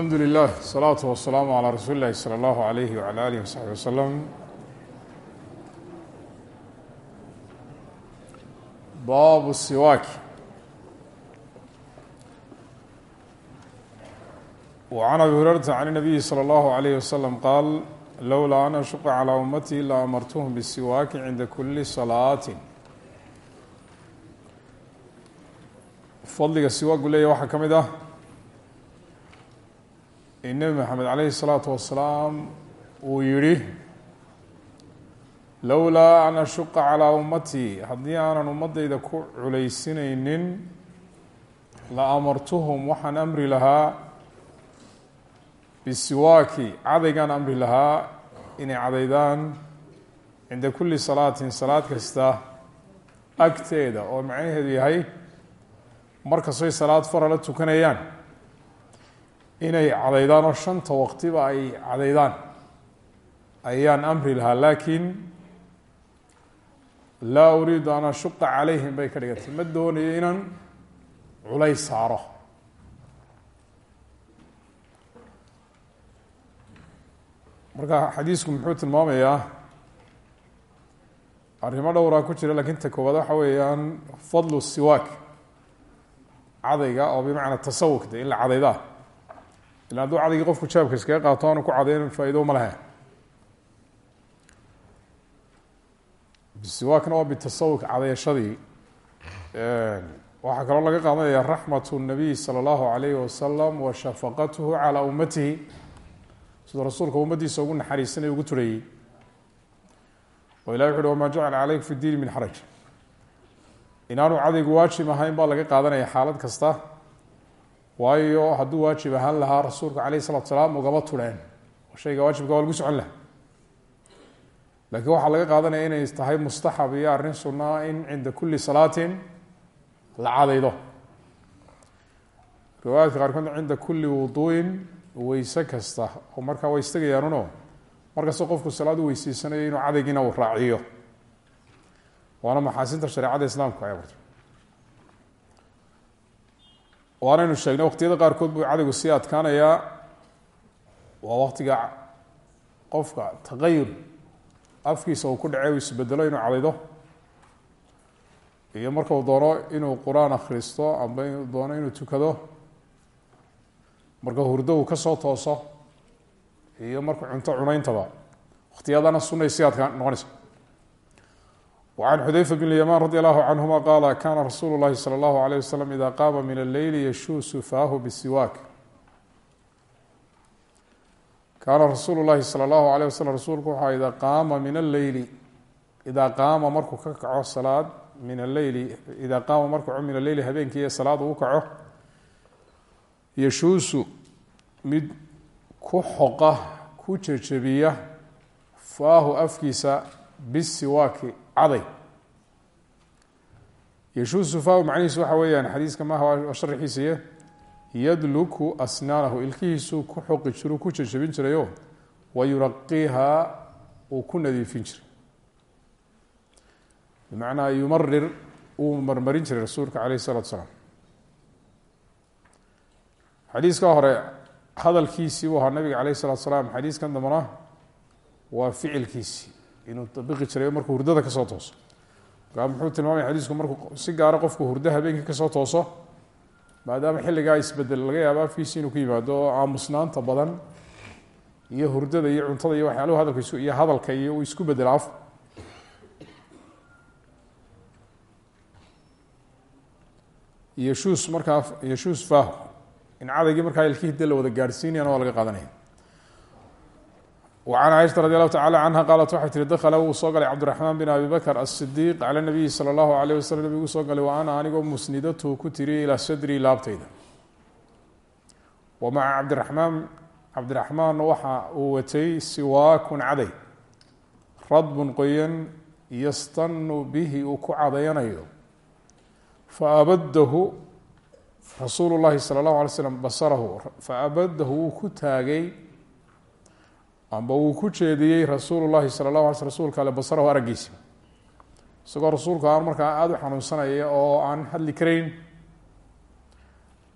alxamdu lilah asalaatu wasalaamu calaa rasuuli llahi salى allahu alayhi wala alihi wasaxbi wasalam baabu siwaaki wacan abi hurayrata can inabiyi salى allahu alayhi wasalam qaal lowlaa an ashuqa calaa ummatii la amartuhum bisiwaaki cinda kuli salaatin fadliga siwaagu leeya waxaa ka mid ah nebi maxamed caleyhi الsalaatu wasalaam uu yihi lowlaa an ashuqa calaa ummatii. Haddii aanan ummadayda ku culaysinaynin la amartuhum waxaan amri lahaa bisiwaaki cadaygaan amri lahaa inay cadaydaan cinda kulli salaatin salaad kasta agteeda oo macnaheedu yahay markastoy salaad farala tukanayaan inay cadaydaan oo shanta waqtiba ay cadaydaan. Ayaan amri lahaa laakiin laa uriidu an ashuqa calayhim bay ka dhigatay. Ma doonayo inaan culays saaro. Marka xadiisku muxuu tilmaamayaa arrimo dhowraa ku jira laakiin ta koowaad waxa weeyaan fadlu siwaak cadayga oo bimacnaa tasawuk in la cadaydaa ila hadduu cadagii qofku jaabka iskaga qaato aanu ku cadayn faa-ido ma lehe bisiwaakna waa bitasawuk cadayashadii waxaa kaloo laga qaadanaya raxmat nabiy sala allahu alayhi wasalam wa shafaqatuhu calaa ummatihi. Siduu rasuulka ummadiisa ugu naxariisanay ugu turayey oo ilahi wuxu ma wamaa jacala caleykum fi diini min xaraj. Inaanu cadaygu waajib ahayn baa laga qaadanaya xaalad kasta waayo hadduu waajib ahaan lahaa rasuulka alayh الsalatu salaam ugama tureen. Shayga waajibka waa lagu socon laha lakiin waxaa laga qaadanaya inay tahay mustaxab iyo arrin sunaa in cinda kuli salaatin la cadaydo. Riwaayaadka qaarkood cinda kuli wuduuin weyse kasta. Oo markaa way istagayaanuno markasta qofku salaad u weyseysanaya inuu cadaygiina uu raaciyo. Waana maxaasinta shareecada islaamku ay abarto waanaynu sheegnay waqtiyada qaarkood buu cadaygu sii adkaanayaa. Waa waqtiga qofka taqayur afkiisa uu ku dhacey uu isbedelo inuu cadaydo. Iyo marka uu doono inuu qur'aan akhristo amba inuu doono inuu tukado marka hurdo uu ka soo tooso iyo markuu cunto cunayntaba waqtiyadana sunay si adka noqonaysa wacan xudayfa bn yamaan radi allahu canhuma qaala kana rasuulu llahi salى اllahu alayh wasalam ida qaama min alleyli yashuusu faahu bisiwaak kaana rasuulu llahi salى اllahu alayh wasalam rasuulku waxaa ida qaama min alleyli idaa qaama markuu ka kaco salaad min alleyli idaa qaama markuu kaco min alleyli habeenkii ee salaad uu kaco yashuusu mid ku xoqa ku jejebiya faahu afkiisa bisiwaaki caday. Yashuusu faahu macnihiisu waxa weeyaan xadiiska maaha sharxiisiiye yadluku asnaanahu ilkihiisuu ku xoqi jiru ku jejebin jirayo wa yuraqiihaa uu ku nadiifin jiray. Bimacnaa yumarir uu marmarin jiray rasuulka caleyh isalatu salaam. Xadiiska hore hadalkiisii buu ahaa nabiga caleyh isalatu salaam. Xadiiskan dambena waa ficilkiisii inuu dabiqi jiray markuu hurdada ka soo tooso. Markaa muxuu tilmaamaya xadiisku markuu si gaara qofku hurdo habeenkii ka soo tooso maadaama xilligaa isbeddel laga yaabo afkiisi inuu ku yimaado oo aamusnaanta badan iyo hurdada iyo cuntada iyo waxyaaluhu hadalka iyo hadalka iyo uu isku bedela af markaa yeshuus faahu in cadaygii markaa ilkihii de la wada gaadhsiinayana waa laga qaadanaya وعن caiشhaة رadي الlه taعalى عanهa qaalat waxay tihi dakla wuu soo galay cabdiرaحmaan بn abi bakr الصidiq calى الnabiyi slى الlahu عalيه waslm nabigu soo galay wa ana anigoo musnidatu ku tiri ilaa sadri laabtayda wa maca cabdiرaحmaan cabdiraحmaan waxa uu watay siwaakun caday radbun qoyan yastanu bihi uu ku cadayanayo faabadahu rasuulu الlahi salى الlahu alay slm basarahu faabadahu wuu ku taagay amba wuu ku jeediyey rasuulu llahi sala llahu alay sl rsulka ale basarahu araggiisa isagoo rasuulku aan markaa aada u xanuunsanaya oo aan hadli karayn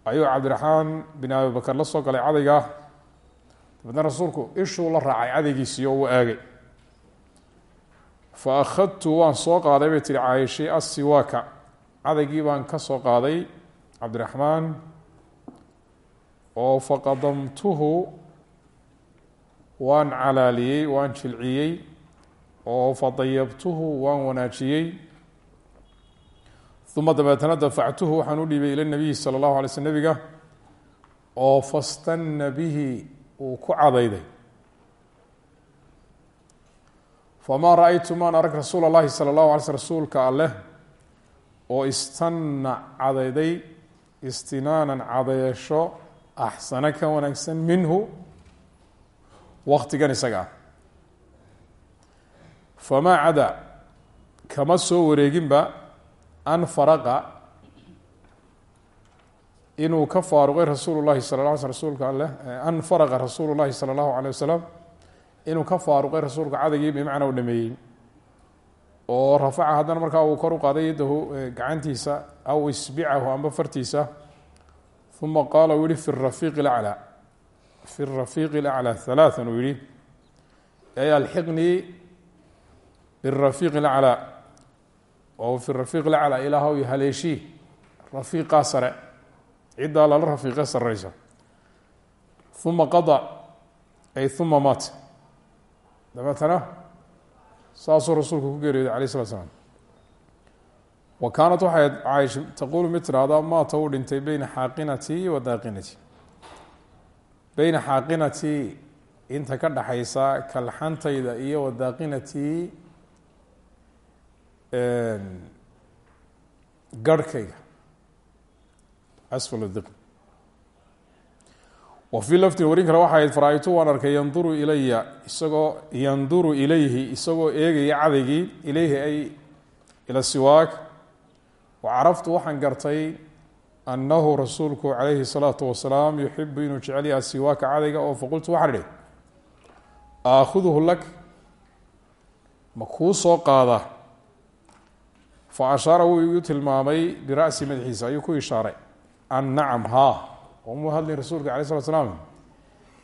ayuu cabdiraxmaan bin abibakar la soo galay cadayga. Dabeedna rasuulku ishuu la raacay cadaygiisii oo uu aagay. Fa akhadtu waan soo qaaday bay tihi caayishay assiwaaka. Cadaygii baan ka soo qaaday cabdiraxmaan oo faqadamtuhu waan calaaliyey waan jilciyey oo fadayabtuhu waan wanaajiyey. Uma dabeetana dafactuhu waxaan u dhiibay ila nabiyi sala allahu alay sl nebiga oo fastanna bihi uu ku cadayday. Famaa ra'aytu maan arag rasuula اllahi sala allahu alay sl rasuulka alleh oo istanna cadayday istinaanan cadayasho axsano ka wanaagsan minhu waktigan isaga. Famaa cada kama soo wareeginba an faraqa inuu ka faaruqay rasuulu llahi sala la sl rasuulka aleh an faraqa rasuulu llahi sala allahu alay inuu ka faaruqay rasuulka cadagii bimacnaa u dhameeyey. Oo rafaca haddana markaa uu kor u qaaday yadahu gacantiisa aw isbicahu amba fartiisa uma qaala uu yihi fi rafiiqi laclaa fi rafiiqi laclaa halaathan uu yihi ay alxiqnii birafiiqi laclaa oo fi rafiiq laclaa ilaahw haleeshii rafiiqaa sare ciddaa lala rafiiqe sareysa uma qada ay uma maat dabeetana saasuu rasuulku ku geeriyooday alayh slat slam wa kaanat waxay caaisha taquulu mid tiraahdaa maata uu dhintay beyna xaaqinatii wa daaqinatii beyna xaaqinatii inta ka dhaxaysa kalxantayda iyo wa daaqinatii garhkayga. Asfal diq wa fii laftin warin kale waxay ahayd fara-aytu waan arkay yanduru ilaya isagoo yanduru ilayhi isagoo eegaya cadaygii ilayhi ay ila siwaak. Wa caraftu waxaan gartay annahu rasuulku calayhi الsalaatu wasalaam yuxibu inuu jecel yaha siwaaka cadayga oo faqultu waxaan idhi aakhuduhu lak ma kuu soo qaada? Fa ashaara wuu igu tilmaamay bira'si madaxiisa ayuu ku ishaaray an nacam haa oo muu hadlin rasuulka alay slat slaam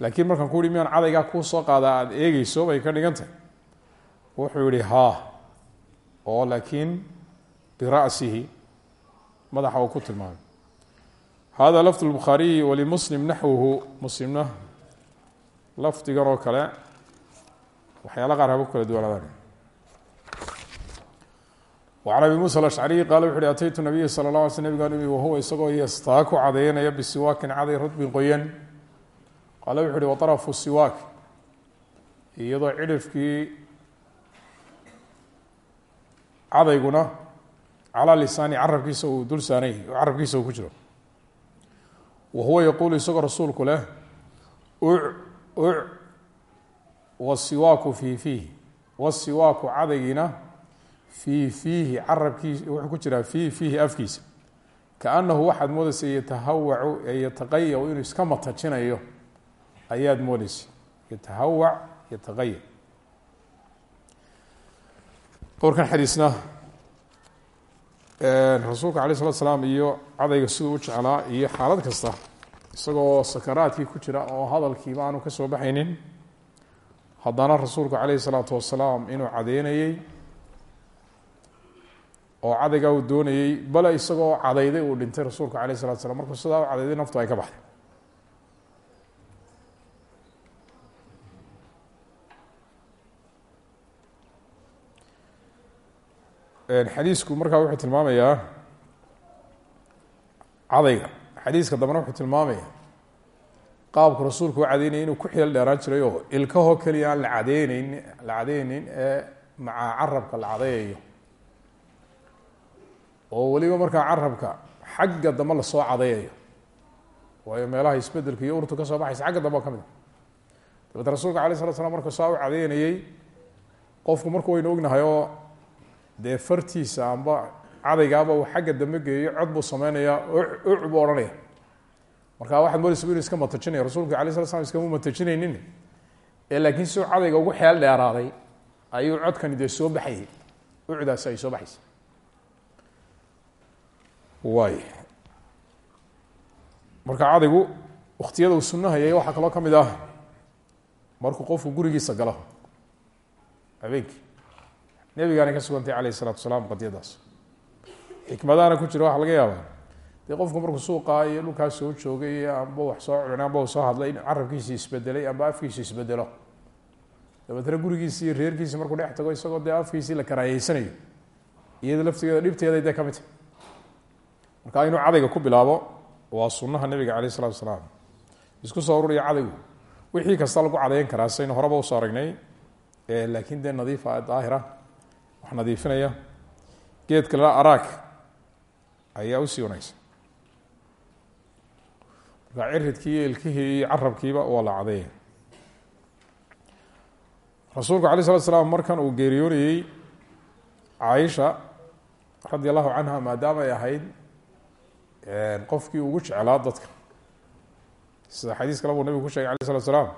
laakiin markaan ku uhi miyaan cadaygaa kuu soo qaadaa aada eegeyso bay ka dhigan tahay wuxuu yihi haa oo laakiin bira'sihi madaxa uu ku tilmaamay hada lafd lbukhaariyi walimuslim naxwuhu muslimna lafdigan oo kale waxyaala qaar haba ku kala duwanaadaan وعن أbي موسى الأشعري qال وxu uhi أتytu نabiya slى الlه alay sl nbgaan imi wahuwa isagoo yastaaku cadeynaya bisiwaakin caday radbin qoyan qaale wuxu uhi waطرفu siwaak iyadoo cidhifkii cadayguna calىa lisaani carabkiisa uu dul saanay carabkiisa uu ku jiro wa huwa yaquulu isagoo rasuulku leh uc wasiwaaku fii fiih wasiwaaku cadaygiina fii fiihi carabkiis wuxuu ku jiraa fii fiihi afkiisa kaanahu waxaad moodeysa yatahawacu yataqayaw inuu iska matajinayo ayaad moodeysa yatahawac yataqaya dhowrkan xadiisna rasuulka alay slat slaam iyo cadayga siduu u jeclaa iyo xaalad kasta isagoo sakaraadkii ku jira oo hadalkiiba aanu ka soo baxaynin haddana rasuulku calayhi salaatu wasalaam inuu cadeynayey oo cadaygaa uu doonayey bale isagoo cadayday uu dhintay rasuulku alayh salatu slam markuu sidaa u cadayday naftu ay ka baxday. Xadiisku markaa wuxuu tilmaamayaa cadayga xadiiska dambena wuxuu tilmaamaya qaabku rasuulku u cadeynaya inuu ku xeel dheeraan jiray oo ilkahoo keliya aan la cadeyneyn la cadeyneyn ee maca carabka la cadayayo. Oo weliba markaa carabka xagga dambe la soo cadayayo. Waayo meelaha isbeddelka iyo urtu ka soo baxaysa xagga dambe oo ka mid a dabeet rasuulka alay slat slam markuu saa u cadeynayey qofku marku waynu ognahay oo dee fartiisa amba cadaygaaba uu xagga dambe geeyo cod buu sameynayaa uc buu odhanaya. Marka waxaad moodeysa inu iska matajinaya rasuulka alay slat slam iskama matajinaynin. Ee laakiin si cadayga ugu xeel dheeraaday ayuu codkani dee soo baxayay ucdaasi ay soo baxaysa. Waay. Marka cadaygu waktiyada uu sunahayay waxaa kaloo ka mid ah. Markuu qofku gurigiisa galo. Habeenkii. Nebigaana ka sugantay alayh isalatu asalaam qadiyadaas xikmadahana ku jira waxaa laga yaabaa dee qofku markuu suuqa iyo dhulkaas soo joogay amba wax soo cunay amba soo hadlay in carabkiisi isbedelay amba afkiisi isbedelo. Dabeetna gurigiisi iyo reerkiisi markuu dhex tago isagoo dee afkiisii la karaayeysanayo iyada laftigeeda dhibteeday dee ka mid tahy marka inuu cadayga ku bilaabo waa sunaha nabiga aleyh isalatu asalaam isku soo ururiya cadaygu. Wixii kasta lagu cadayn karaa saynu horeba u soo aragnay laakiin dee nadiifa daahira wax nadiifinaya. Geedka la araag ayaa u sii wanagsan marka ciridkii iyo ilkihii iyo carabkiiba waa la cadeeya rasuulku alay slat slaam markan uu geeriyoonayey caaisha radi allahu canha maadaama ay ahayd qofkii ugu jeclaa dadka. Sida xadiis kale buu nabigu ku shegay alay slat slaam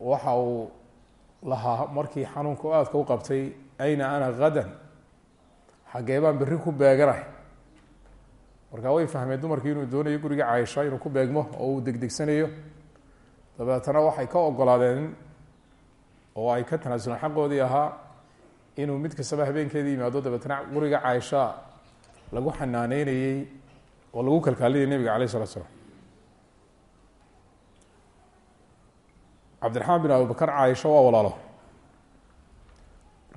waxa uu lahaa markii xanuunku aadka u qabtay ayna ana hadan xaggee baan berri ku beeganahay. Marka way fahmeen dumarkii inuu doonayo guriga caaisha inuu ku beegmo oo uu degdegsanayo. Dabeetana waxay ka ogolaadeen oo ay ka tanaasuleen xaqoodii ahaa inuu mid kastaba habeenkeeda yimaado. Dabeetana guriga caaisha lagu xanaaneynayey oo lagu kalkaalinayay nebiga alayh isalatu slam cabdiraxmaan bin abubakar caaisha waa walaalo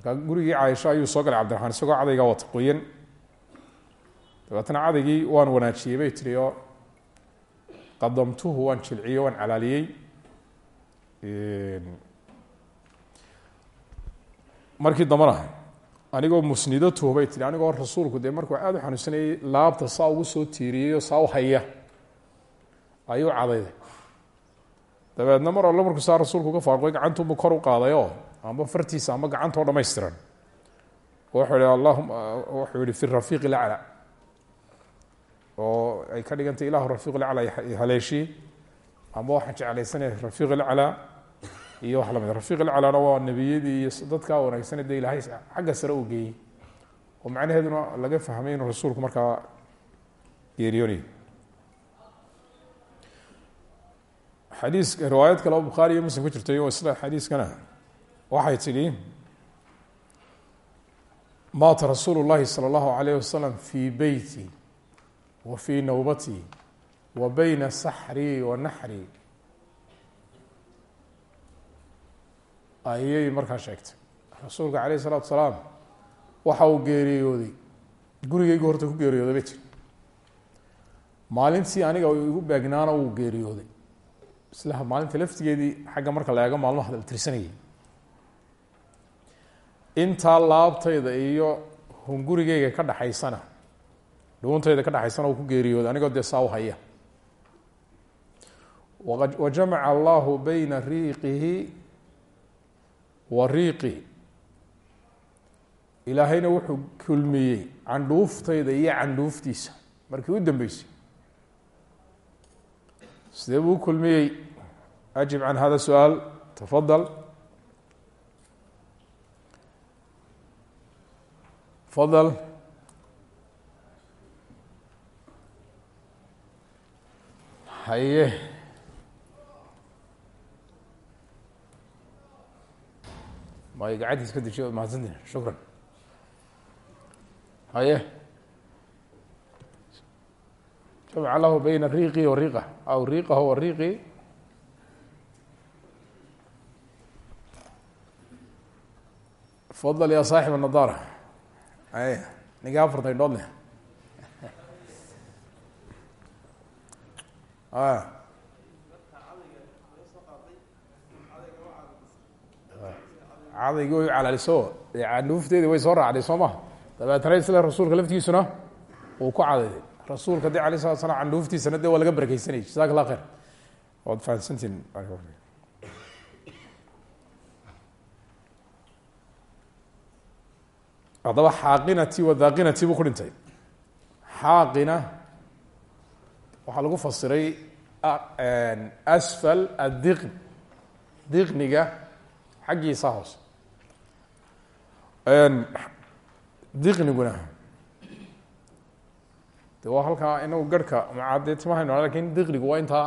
markaa gurigii caaisha ayuu soo galay cabdiraxmaan isagoo cadaygaa wata qoyan. Dabeetna cadaygii waan wanaajiyey bay tiri oo qadamtuhu waan jilciyey waan calaaliyey. Markii dambana anigoo musnidatuhu bay tihi anigoo rasuulku dee markuu aada u xanuunsanayey laabta saa ugu soo tiiriyey oo saa u haya ayuu cadayday. Dabeedna mar alle markuu saa rasuulku ka faaruqay gacantuunbu kor u qaadayoo amba fartiisa amba gacantoo dhamaystiran. Wuxuu ihi allahuma wuxuu yihi fi rafiiq lacla oo ay ka dhigantay ilahu rafiiq lacla haleeshii amba waxaan jeclaysanaya rafiiq laclaa iyo wax la mid rafiiq laclana waa nebiyadii iyo dadkaa wanaagsan dee ilaahay xagga sare u geeyey. Oo macnaheeduna laga fahmay inuu rasuulku markaa geeriyoonayo. Xadiis riwaayad kale oo bukhaari iyo muslim ku jirtay oo isla xadiiskana waxay tidhi maata rasuulu llahi salى اllahu alayh wasalam fii beyti wa fii nawbati wa bayna saxrii wa naxri ayay markaa sheegtay rasuulka alayh الsalaatu salaam waxa uu geeriyooday gurigaygu horta ku geeriyooday bay tiri maalintii aniga igu beegnaana uu geeriyooday isla maalinta laftigeedii xagga marka la eego maalmaha la tirsanayay intaa laabtayda iyo hungurigeyga ka dhaxaysana dhuuntayda ka dhaxaysana uu ku geeriyooday anigoo dee saa u haya. Wa jamaca allahu bayna riiqihi wa riiqi. Ilaahayna wuxuu kulmiyey candhuuftayda iyo candhuuftiisa. Markii u dambeysay sidee buu u kulmiyey? Ajib can hada su'aal tafadal fadal. Haye. May gacantiis ka dejiy mahadsantiin shukran. Haye. Jamca lahu bayna riiqi wa riiqa. Aw riiqahu wa riiqi. Fadal ya saaxib anadaara ay ninka afartan indhood leh cadaygi way calaaliso. Candhuufteedi way soo raacday soo maha dabeetana isle rasuulka laftiisuna uu ku cadayday rasuulka de alay slat slam candhuuftiisana de waa laga barakeysanayay jasak allah khayr waad fahamsantiin haddaba xaaqinati wa daaqinati buu ku dhintay. Xaaqina waxaa lagu fasiray asfal addiqn. Diqniga xaggiisa hoose diqniguna. De waa halkaa inagu garhka macadee timahaynu laakiin diqligu waa intaa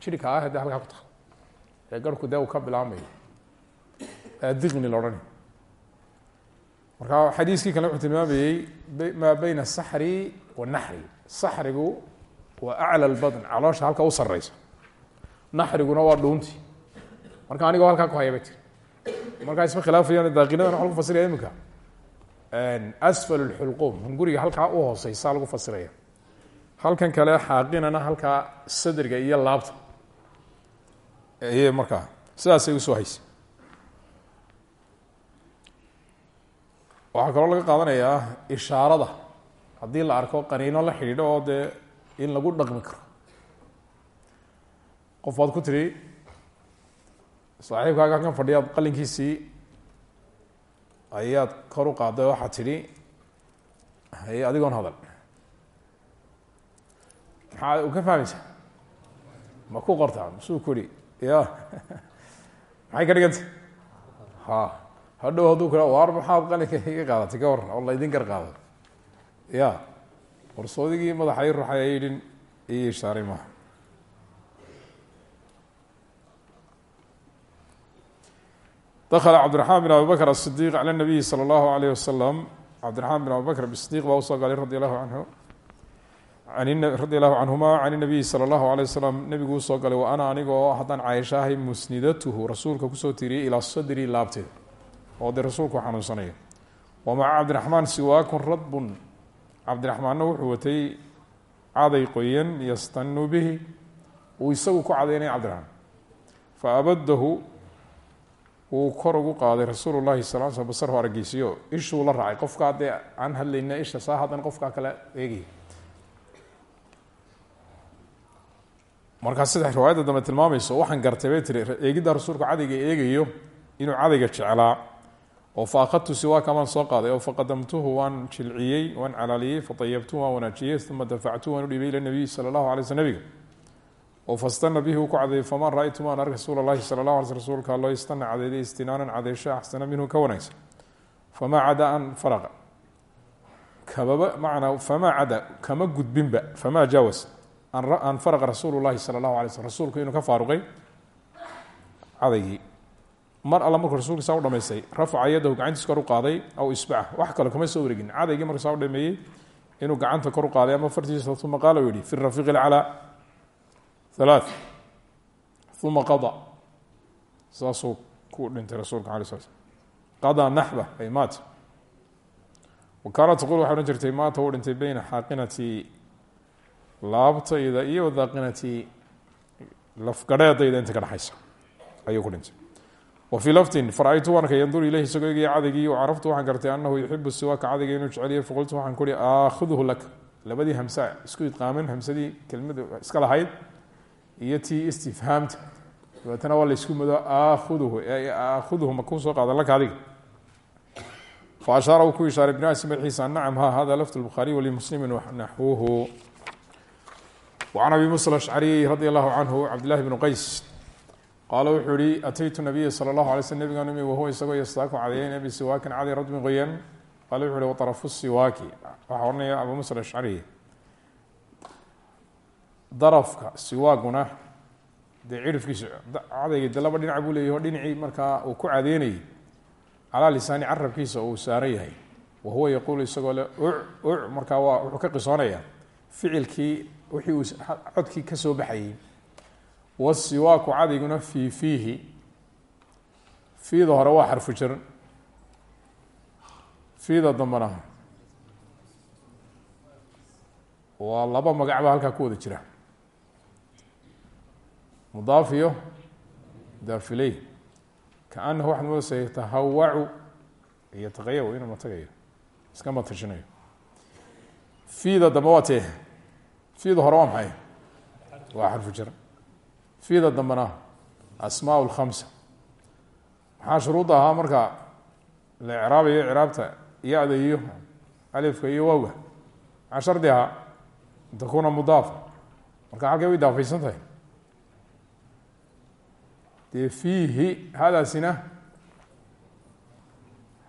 jirhka ah de halkaa ku taal. Ee garhku ka bilaamayo diqni la marka xadiiskii kale wuxuu tilmaamayey maa beyna asaxri wanaxri saxrigu waa acla lbadn caloosha halka u sareysa naxriguna waa dhuunti. Marka anigoo halkaa ku haya ba tir markaa isma khilaafayaan daaqinadan waa lagu fasiraya iminka. Asfal lxulquum hunguriga halkaa u hooseysa lagu fasiraya. Halkan kale xaaqinana halkaa sadriga iyo laabta. Ayay markaa sidaasay u soo haysa waxaa kaloo laga qaadanayaa ishaarada. Haddii la arko qaniino la xidhiidho oo dee in lagu dhaqmi karo. Qof waad ku tiri saaxiibkaaga halkan fadhiyaad qalinkiisii ayaad kor u qaaday? Waxaad tidhi haye adigoon hadal. Maxaa u ka fahmaysaa ma ku qortaa? Masuu kuri ya maxay ka dhiganta ha hadhow hadduu kula waar maxaad qalinka iga qaadatay? Ka waran oo laydin gar qaado ya warsoodigii madaxa i ruxay ayidhin ii ishaaray maaha. Dakla cabdiraxmaan bin abi bakr asidiq cala nabiyi sala allahu alayh wasalam cabdiraxmaan bin abi bakr asidiq baa u soo galay radi allahu canhu radi allahu canhuma can nabiyi sala allahu alay wasalam nebigu u soo galay wa ana aniga oo haddaan caaisha ahay musnidatuhu rasuulka ku soo tiriyey ilaa sadri laabteed oo dee rasuulku xanuunsanaya wa maca cabdiraxmaan siwaakun radbun. Cabdiraxmaanna wuxuu watay caday qoyan yastanu bihi. Uu isagu ku cadaynaya cabdiraxmaan. Fa abadahu wuu kor ugu qaaday rasuulu llahi sal sl basarhu arageysiyo ishuu la raacay qofkaa dee aan hadlayna isha saa haddana qofkaa kale eegaya markaa sida riwaayadda dambe tilmaamayso waxaan gartay bay tiri eegidda rasuulku cadayga eegayo inuu cadayga jeclaa oo fa akhadtu siwaaka baan soo qaaday oo faqadamtuhu waan jilciyey waan calaaliyey faayabtuhu waan wanaajiyey uma dafactuhu waan u dhiibay ila nabiyi sala allahu alay sl nabiga. Oo fastana bihi uu ku cadeeyey faman ra-ytu maan ark rasuul lahi sala lah ala sl rasuulka loo istana cadeeday istinaanan cadeysho axsana minhu ka wanaagsan. Famaa cada an faraqa. Kamaba manaa famaa cada kama gudbinba famaa jaawas an faraqa rasuulu llahi sala allahu alay slm rasuulku inuu ka faaruqay cadaygii mar alla markuu rasulka saa u rafaca yadahu gacantiis kor u qaaday aw isbaca wax kale kuma soo wareegin cadaygii markuu saa u inuu gacanta kor u qaaday ama fartiisa uma qaala u yihi fi rafiiq ilcalaa halaaث uma qada. Saasuu ku dhintay rasuulka ala sla qadaa naxba ay maata wa kaanat taqul waxay odhan jirtay maata uu dhintay beyna xaaqinati laabtayda iyo wadaaqinati lafgadheedayda inta ka dhexaysa ayuu ku dhintay wa fii laftin fara-aytu waan arkay yandur ileyhi isagoo egaya cadaygii caraftu waxaan gartay anahu yuxibu siwaaka cadayga inuu jeceliyo faqultu waxaan ku uhi aakhuduhu laka labadii hamsa isku idqaamin hamsadii kelmadu iska lahayd iyo tii istifhaamta. Dabeetana waa la isku mado aakhuduhu aakhuduhu ma kuu soo qaada laka adiga fa ashaara uu ku ishaaray binaasi madaxiisa nacam ha hada lafd lbukhaariy walimuslimi naxwuhu wacan abi musa ashcariy radi allahu canhu cabdillahi bnu qays qaala wuxuu ihi ataytu nabiya sala allahu alay slm nabigaan imi wahuwa isagoo yastaaku cadeeyan bisiwaakin caday radmin qoyan. Qaala wuxu uhi waarafu siwaaki. Waxaa odhanaya abu musa ashcariy darafka siwaaguna dee cirifkiisu cadayga de laba dhinac buu leeyahy o dhinacii markaa uu ku cadeynayay calaa lisaani carabkiisa uu saaran yahay. Wahuwa yaquulu isagoo le uc markaa waa wuxuu ka qisoonaya ficilkii wixii uu ka soo baxayey wasiwaaku cadayguna fii fiihi. Fiida hore waa xarfu jar fiida dambena waa laba magac baa halkaa ku wada jira. Mudaaf iyo daafiley kaanahu waxaad moodaysa yatahawacu yataqayaw inuu matagayo iska matashinayo fiida dambe waa tee. Fiida hore waa maxay? Waa xarfu jar fiida dambena asmaa lkhamsa maxaa shuruudda ahaa marka la icraabayo icraabta ya-da iyo alifka iyo wawga? Maxaa shardi ahaa? An takuna mudaafa marka halkay way daafaysan tahay dee fiihi hadaasina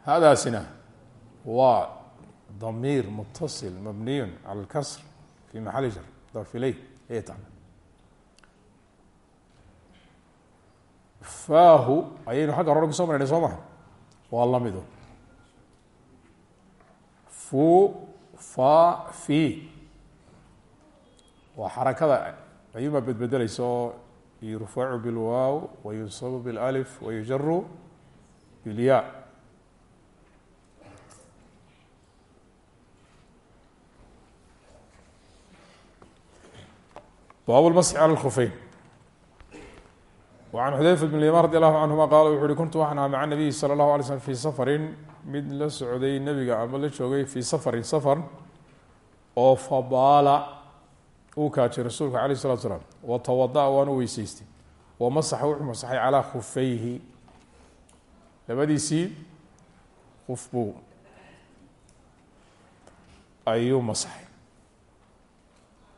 hadaasina waa damiir mutasil mabniyu cala اlkasr fi maxali jar mudaf iley ayay faahu ayaynu xagga hore ku soo marnay soo maha waa lamido fu fa fi. Waa xarakada ayumaa bedbedeleysa oo yurfacu bilwaaw wayunsabu biاlalif wayujaru bilya baab lmasxi cala lkufeyn an xudayfa بن limaan radi allahu canhuma qaala wuxu uhi kuntu waxaan ahaa maca nabiyi sala allahu alay slm fii safarin mid la socday nebiga ama la joogay fii safarin safar oo fabaala uu kaajay rasuulka calayh salatu slam wa tawada-a waana weysaystay wa masaxa wuxuu masaxay calaa khufayhi labadiisii khufbuu ayuu masaxay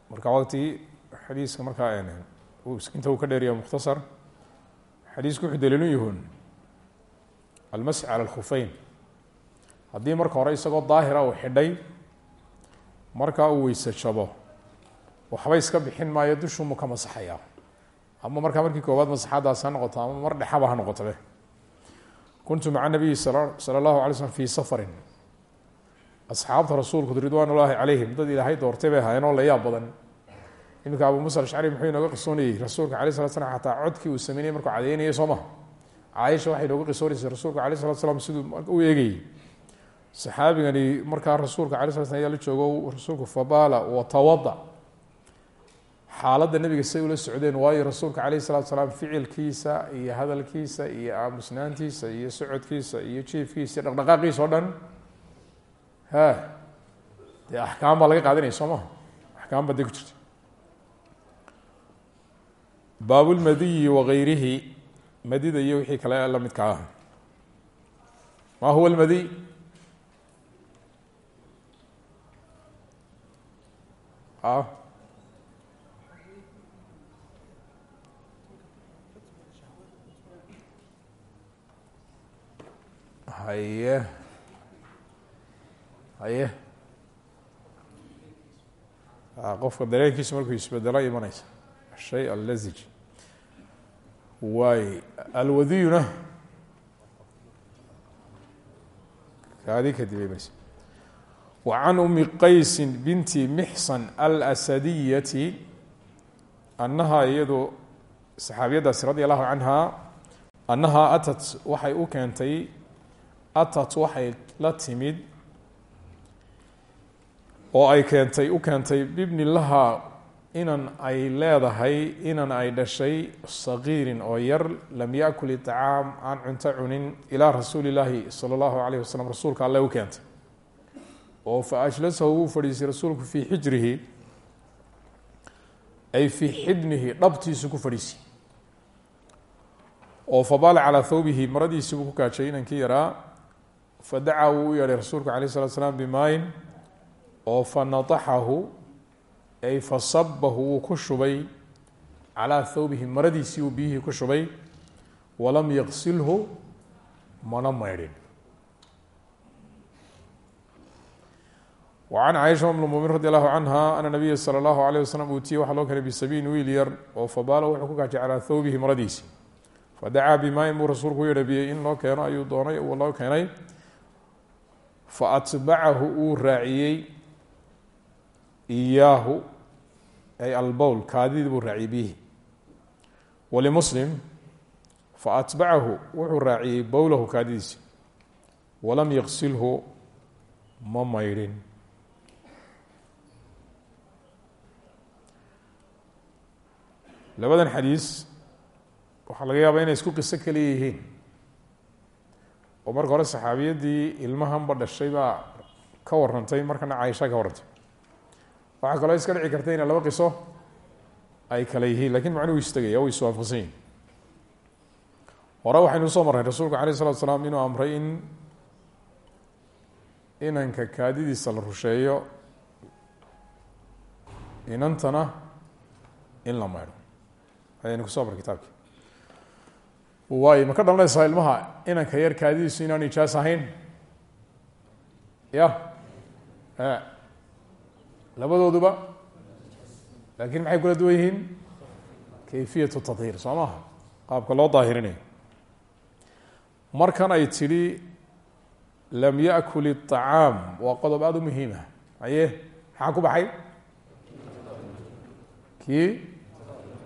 marka waqti ka dheeriya xadiisku wuxuu daliilun yahuun almasx cala alkhufeyn haddii marka hore isagoo daahira uu xidhay markaa uu weyse jabo waxba iska bixin maayo dushuumu ka masaxaya. Ama markaa markii koowaad masaxadaas ha noqoto ama mar dhexaba ha noqotobe kuntu maca nabiyi sala allahu alay slm fii safarin. Asxaabta rasuulku ridwaan ullaahi calayhim. Dad ilaahay doortay bay ahaayeen oo la yaab badan iminka abu musa ashcari muxuu inooga qisoonayey rasuulka alay slat slam xataa codkii uu sameynayay markuu cadeynayay soo maha caaisha waxay inooga qisoonaysay rasuulka alay slat slam siduu u eegayey rasuulka alay slat joogo rasuulku fabaala watawada xaaladda nebiga say ula socdeen waayo rasuulka calayh salatu salaam ficilkiisa iyo hadalkiisa iyo aamusnaantiisa iyo socodkiisa iyo jiifkiisa iyo dhaqdhaqaaqiisa o dhan. Ha. Dee axkaam laga qaadanaya soo maha axkaam ku jirta baab lmadiyi wagayrihi madida iyo wixii kale la midka ah. Ma huwa lmadiy a haye. Haye. Qofka dareenkiisu markuu isbedelo imanaysa shay allazij waay alwadiyuna kaadi kadib imanaysa wa can umi qaysi binti mixsan alasadiyti annahaa iyadu saxaabiyadaasi radi allahu canha annahaa atat waxay u keentay atat waxay la timid oo ay keentay u keentay bibni lahaa inan ay leedahay inan ay dhashay sagiirin oo yar lam yakul iطcaam aan cunto cunin ilaa rasuuli illaahi sala allahu alayh wasalam rasuulka alle u keentay. Oo fa ajlasahu wuu fadhiisay rasuulku fii xijrihi ay fii xidnihi dhabtiisu ku fadhiisay. Oo fabaala calaa thawbihi maradiisii buu ku kaajay inankii yaraa fadacaa wuu u yeedhay rasuulku alayh salatu slaam bimaayin oo fanataxahu ay fasabahu wuu ku shubay. Calaa thawbihi maradiisii uu biyihii ku shubay. Walam yaqsilhu mana maydhin. Wa can caaisha um lmumin radi allahu canha ana nabiya sala allahu alayh wasalam uutiye waxaa loo keenay bisabiin wiil yar oo fabaala wuxuu ku kaajay calaa thawbihi maradiisi. Fadacaa bimaayin buu rasuulku u yeedhabiyey in loo keeno ayuu doonay uu loo keenay. Fa atbacahu uu raaciyey iyaahu ay albowl kaadidii buu raaciyey biyihi walimuslim fa atbacahu wuxuu raaciyey bowlahu kaadidiisi walam yaqsilhu ma maydhin labadan xadiis waxaa laga yaabaa inay isku qiso kaliya yihiin. Oo marka hore saxaabiyaddii ilmahanba dhashay baa ka warantay markana caaisha ka warantay waxaa kaloo iska dhici karta inay laba qiso ay kale yihiin laakiin macnuhu istagaya way iswaafaqsan yihiin hore waxaynu u soo marray rasuulku alayh isalatu salaam inuu amray in inanka kaadidiisa la rusheeyo inantana in la maydho. Ayaynu ku soo marray kitaabki waay ma ka dhalanaysaa ilmaha inanka yar kaadidiisu inaan ijaas ahayn? Ya labadooduba laakin maxay kula duwan yihiin kayfiyatu tadhiir soo maha qaabka loo daahirinayo markan ay tidhi lam yakul الطacaam waa qodob aada u muhiima aye maxaa ku baxay kii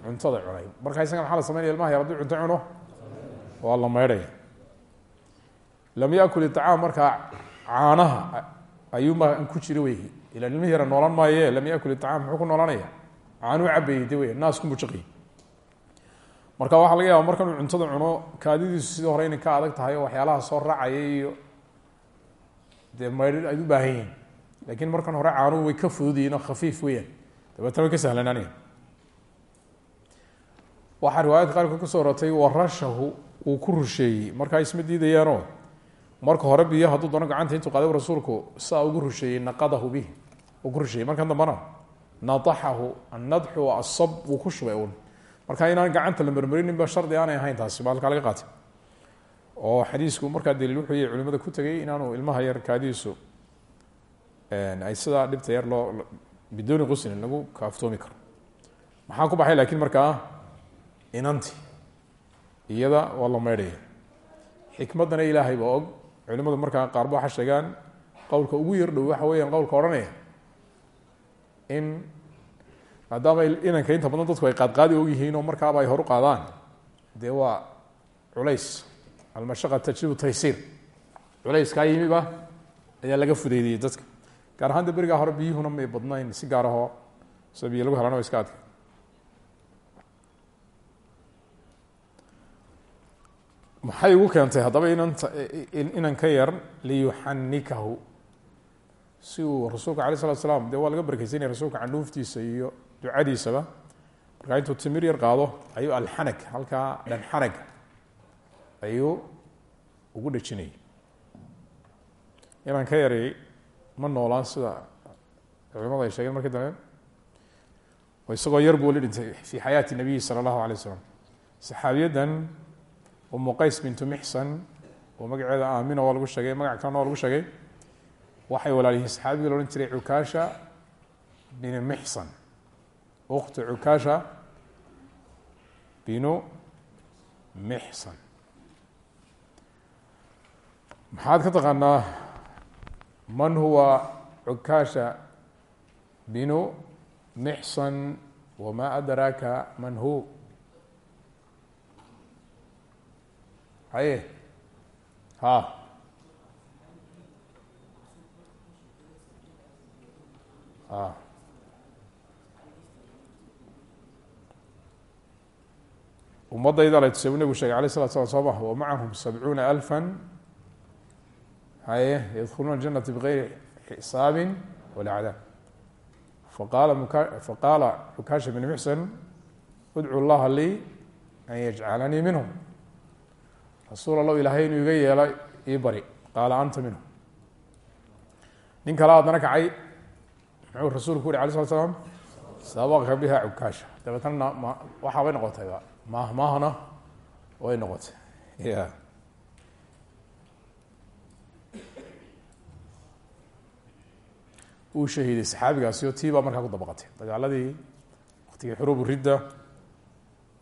cuntada cunay marka isaga maxaa la sameynaya ilmaha yar hadduu cunto cuno waa la meydhaya lam yakul iطacaam markaa caanaha ayuunbaa ku jira wey ila ilmihi yara noolan maaye lam yakul iطacaam muxuu ku noolanaya caanuu cabayey de wey naasku mujiqi marka waxaa laga yaaba markanuu cuntada cuno kaadidiisu sidii hore inay ka adag tahay oo waxyaalaha soo raacaya iyo dee maydh ay u baahan yihiin laakiin markan hore caanuhu way ka fududiyiin oo khafiif weeyaan dabeetna way ka sahlanaanaya waxaa riwaayadka qaarkood ku soo rotay warashahu uu ku rusheeyey markaa isma diidayaanoo marka hore biyo hadduu doono gacanta intuu qaaday rasuulku saa ugu rusheeyey naqadahu bih rusheeyey. Markan dambana nadaxahu annadxu wa asab wuu ku shubay un marka inaan gacanta la marmarinin shardi aanay ahayn taasi ba halkaa laga qaatay. Oo xadiisku markaa daliil wuxuu yahy culimada ku tegay inaanu ilmaha yar kaadiisu ay sidaa dhibta yar loo biduuni quslin lagu kaaftoomi karo. Maxaa ku baxay? Laakiin markaa inanti iyada waa la meydhaya xikmaddana ilaahay baa og. Culimadu waxa weeyaan qowlka odhanaya in maadaama inanka inta badan dadku ay qaadqaadi og yihiin oo markaaba ay horu qaadaan. Dee waa culays almashaqa tajribu taysiir. Culayskaa yimiba ayaa laga fudeydiyey dadka. Gaar ahaan de berigaa hore biyuhuna may badnayn si gaar ahoo sida biyo lagu helana wa maxay ugu keentay haddaba inan ka yar liyuxanikahu si uu rasuulka alay slat slam de waa laga barkeysanaya rasuulka candhuuftiisa iyo ducadiisaba. Markaa intuu timir yar qaado ayuu alxanag halkaa dhanxanag ayuu ugu dhejinayay inan ka yari ma noolaan sida culimadu ay sheegeen markii dambe. Isagoo yar buu la dhintay fi xayaati nabiyi sala allahu alay saxaabiyadan umu qays bintu mixsan oo magaceeda aamina waa lagu sheegay magac kalena waa lagu sheegay waxay walaalyihiin saxaabiga la odhan jiray cukaasha binu mixsan. Uktu cukaasha binu mixsan. Maxaad ka taqaanaa man huwa cukaasha binu mixsan wama adraaka man hu? Haye. Ha ummadayda la tusay bu nebigu sheegay alay slat slam soo ma wa macahum sabcuuna alfa haye yadkhuluuna janata bigayri xisaabin wala cadaab faqaala mka faqaala cukaasha bn mixsan udcu llaha lii an yajcalanii minhum. Rasuul allahu ilaahay inuu iga yeelo ii bari. Qaala anta minhu nin kale haddana kacay muxuu rasuulku yuri alay slat slam sabaqka biha cukaasha. Dabeetna ma waxaa bay noqotayba maah maahna way noqotay. Ya uu shahiiday saxaabigaasi oo tii baa markaa ku dabaqatay. Dagaaladii waktigii xuruub ridda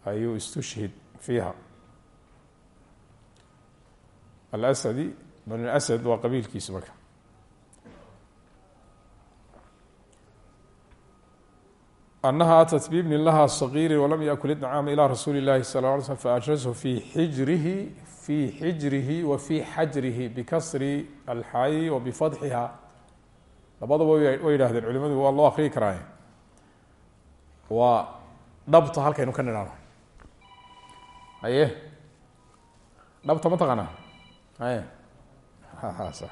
ayuu istushhid fiiha. Alasadi banu asad waa qabiilkiisi marka anaha atat bibni laha sagiiri walam yakul iطcaama ilى rasuuli اlahi sal ه alay slm faajrahu fi xijrihi fi xijrihi wa fi xajrihi bikasri alxaayi wa bifatxiha labadaba way yidhahdeen culimadu waa loo akriyi karaaye waa dhabta halkaynu ka nidhaano aye dhabta ma taqaanaa aye sax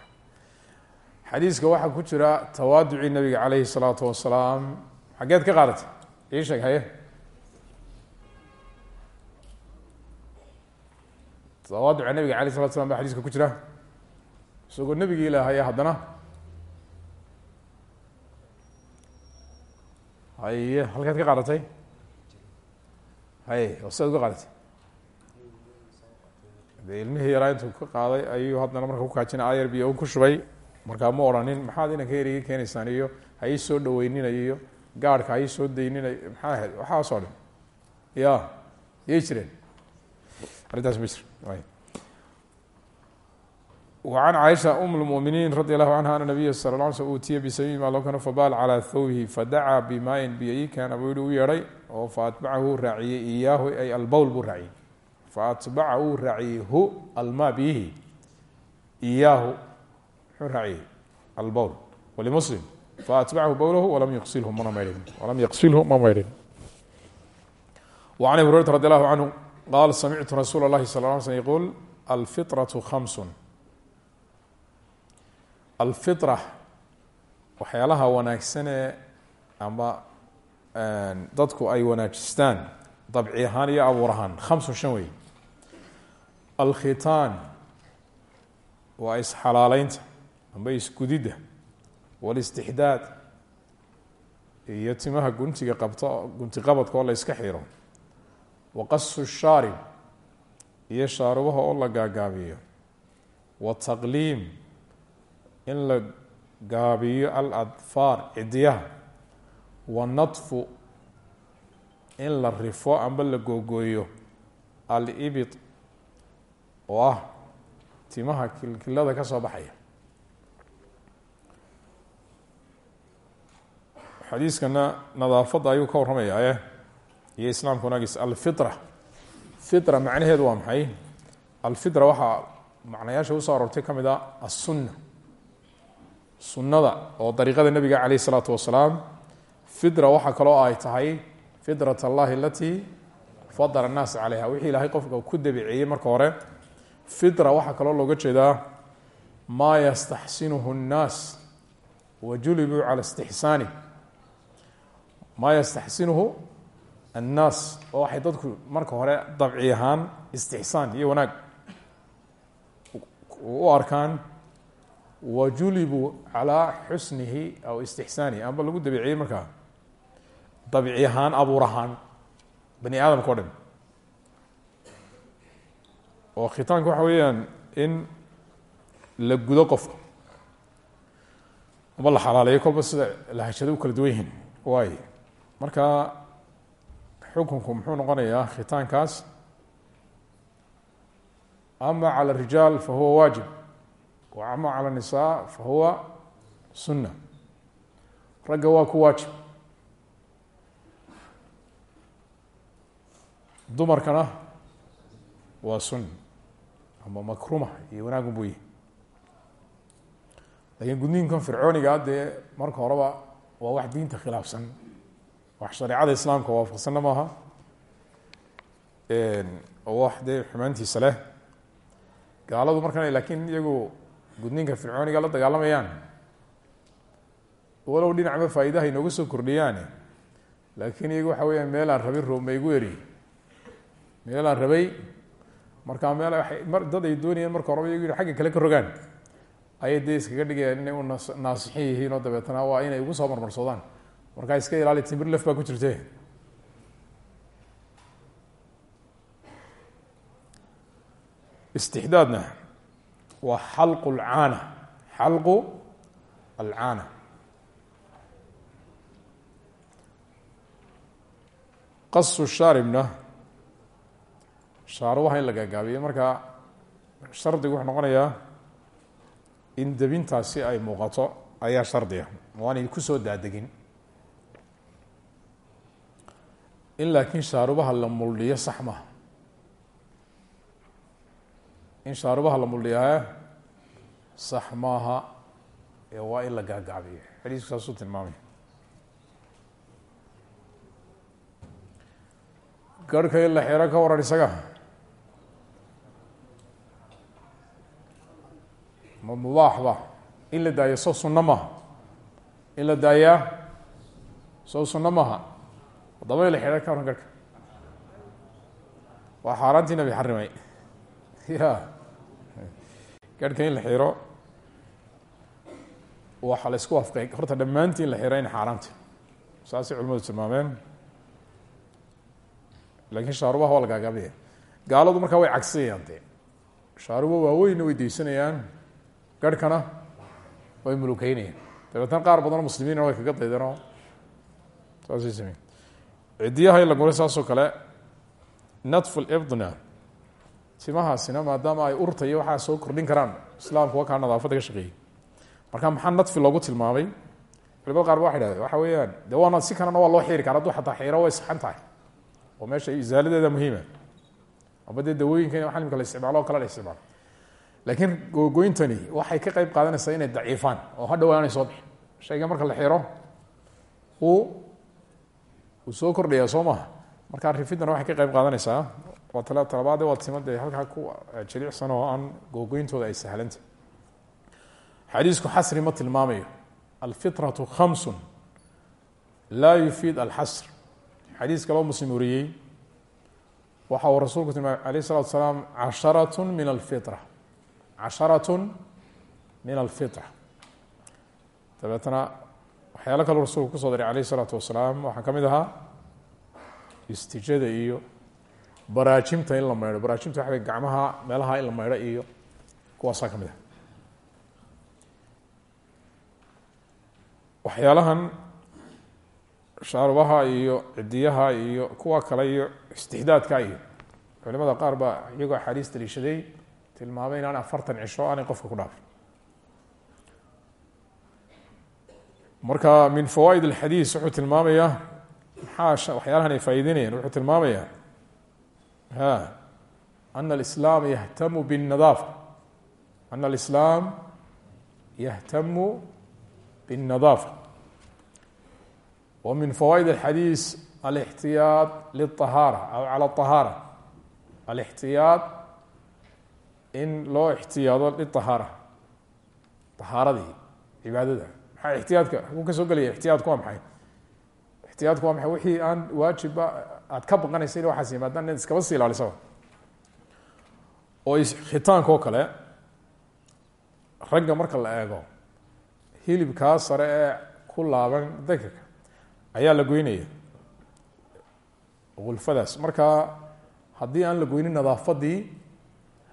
xadiiska waxaa ku jira tawaaducii nabiga calayhi الsalaatu wasalaam xaggeed ka qaadatay ii sheeg haye. Tawaaduca nabiga alay slat slam ba xadiiska ku jira. Isagoo nebigii ilaahaya haddana haye halkeed ka qaadatay? Haye oo sidaad uga qaadatay? Ilmihii yaraa intuu ka qaaday ayuu haddana marka kukaajina ayar biyo ku shubay. Markaa ma odhanin maxaad inanka iga keenaysaan iyo ha soo dhaweyninayo iyo gaadhka ay soo dayninay maxaa ahayd? Waxaasoo dhan ya yay jireen. Arrintaas ma jir wacan caaisha um lmuminiin radia allahu canha ana nabiya sal la slm uutiya bisamim alokana fabaal calaa thawbihi fadacaa bimaayin biyayikanab u yeedhay oo faatbacahu u raaciyey iyaahu ay albowl buu raaciyey. Faatbaca uu raaciyey hu almaa biyihi iyaahu muxuu raaciyey albowl walimuslim faatbachu bowlahu walam yqsilhu mana maydhin walam yaqsilhu ma maydhin وعn abi hurayrata radi الlahu canhu qaal samictu rasuula الlahi sal ه alay slm yquul alfiطraة خams alfitra waxyaalaha wanaagsanee ama dadku ay wanaajistaan dabci ahaan iyo abuur ahaan khamsun shan wey alkhitaan waa isxalaaleynta amba isgudidda walistixdaad iyo timaha guntiga qabto gunti qabadka oo la yska xiro waqasu shaarib iyo shaarubaha oo la gaagaabiyo wataqliim in la gaabiyo aladfaar cidiyaha wanadfu in la rifo amba la googooyo alibid oo ah timaha kilkilada ka soo baxaya xadiiskana nadaafadda ayuu ka warramayaa e iyo islaamka wanaagis alfitra. Fitra macnaheedu waa maxay? Alfitra waxaa macnayaasha u soo aroortay ka mid a assunna. Sunnada oo dariiqada nebiga caleyh isalaatu wasalaam fitra waxaa kaloo ay tahay fitrat allahi alatii fadala annaas caleyha wixii ilaahay qofka ku dabiceeyey marka hore fitra waxaa kaloo looga jeedaa maa yastaxsinuhu nnaas wajulibuu cala istixsaani maa yastaxsinuhu annaas oo waxay dadku marka hore dabci ahaan istixsaan iyo wanaag u arkaan wajulibuu calaa xusnihi aw istixsaanihi. Amba lagu dabiciyey markaa dabci ahaan abuur ahaan bani aadamka o dhan. Oo khitaanka waxa weeyaan in la gudo qofka amba la xalaaleeyo kolba sida lahashado u kala duwan yihiin. Waay marka xukunku muxuu noqonayaa khitaankaas ama calى الrijaal fahuwa waajib wa ama calى الnisaa fahuwa sunna ragga waa ku waajib dumarkana waa sunna ama makruma iyo wanaagun buu yihi lakiin gudniinkan fircooniga dee marka horeba waa wax diinta khilaafsan wax shareecada islaamka waafaqsanna maaha. Oo wax dee xumaantiisa leh. Gaaladu markan laakiin iyagu gudniinka fircooniga la dagaalamayaan. Walow dhinacba faa'idaha inooga soo kordhiyaane laakiin iyagu waxa weeyaan meel aan rabin roobma igu eri. Meel aan rabay markaa meel mar dad ay doonayeen marka horeba iyagu xagga kale ka rogaan. Ayay dee iskaga dhigayaan inay u naasixin oo dabeetana waa inay ugu soo marmarsoodaan markaa iska ilaali timir lef baa ku jirte istixdaadna waa xalqu lcaana xalqu alcaana qasu shaaribna shaarubaha in la gaagaabiyo marka shardigu wuxuu noqonayaa in debintaasi ay muuqato ayaa shardiga waanay ku soo daadegin in laakiin shaarubaha la muldhiyo sax maha in shaarubaha la muldhiyaa sax maaha ee waa in la gaagaabiyo. Xadiisku saasuu tilmaamay garhka in la xero ka waran isaga. Ma mubaaxba in la daayo soo sunno maha in la daayaa soo sunno maha haddaba la xero ka waran garhka waa xaaraantii nabi xarimay ya garhka la xiro waxaa la isku waafaqay horta dhammaantii la xiro in xaaraanta culimadu tilmaameen. Laakiin shaarubaha waa la gaagaabaya gaaladu markaa way cagsinayaan dee. Shaaruba waaweynna way daysanayaan garhkana way mulukeynayaan dabeetna qaar badanoo muslimiina way kaga daydeenoo saasay sameyn cidiyaha in la saasoo kale natfu libdna timahaasina maadaama ay urta iyo soo kordhin karaan islaamku waa kaa nadaafadda ka marka maxaa nadfi loogu tilmaamay? Culimada qaar ba dhahdeen waxa weeyaan de si kalena waa loo xiiri kara hadduu xataa xiiro way saxan tahay. Oo meesha isaaladeeda muhiima. Amba dee dawooyinka in xalimka isticmaalo oo kale la isticmaalo. Laakiin googoyntani waxay ka qeyb qaadanaysaa inay daciifaan oo hadhow aanay soo bixin. Shayga marka la xiro uu uu soo kordhaya soo maha markaa rifiddana waxay ka qeyb qaadanaysaa. Waa tala talabaade waa tima dee halkaa ku jilicsan oo aan googoyntooda ay sahlantah xadiisku xasri ma tilmaamayo. Alfitratu khamsun laa yufiid alxasr. Xadiis kaloo muslim wariyey waxa uu rasuulku tilmaamay alayh الsalatu salaam casharat min alfitra. Casharat min alfitra. Dabeetna waxyaalo kaloo rasuulku ku soo diray alayh الsalaatu wasalaam. Waxaa ka mid ahaa istijada iyo baraajimta in la maydho. Baraajimta wey gacmaha meelaha in la maydho iyo kuwaasaa ka mid ah. Waxyaalahan shaarubaha iyo cidiyaha iyo kuwa kale iyo istixdaadka iyo culimada qaar baa iyagoo axaadiis daliishaday tilmaamay inaan afartan cisho aanay qofka ku dhaafin marka min fawaaid alxadiis wuxuu tilmaamayaa maxaa waxyaalahan ay faa'ideynayaan wuxuu tilmaamayaa ha ana alislaam yahtamu binnadaafa ana alislaam yahtamu binnadaafa wa min fawaaid alxadiis alixtiyaad liلطahaara aw cala الطahaara alixtiyaad in loo ixtiyaado liطahaara طahaaradii cibaadada maxaa ixtiyaadka? Hakuu ka soo gelaya ixtiyaadku waa maxay? Ixtiyaadku waa maxay? Wixii aan waajibba aad ka baqanaysa in waxaas yimaadaan inaad iskaba sii ilaalisaba oo khitaanka oo kale ragga marka la eego hilibkaa sare ee ku laaban dakarka ayaa la goynaya. Gulfadaas. Marka haddii aan la goynin nadaafadii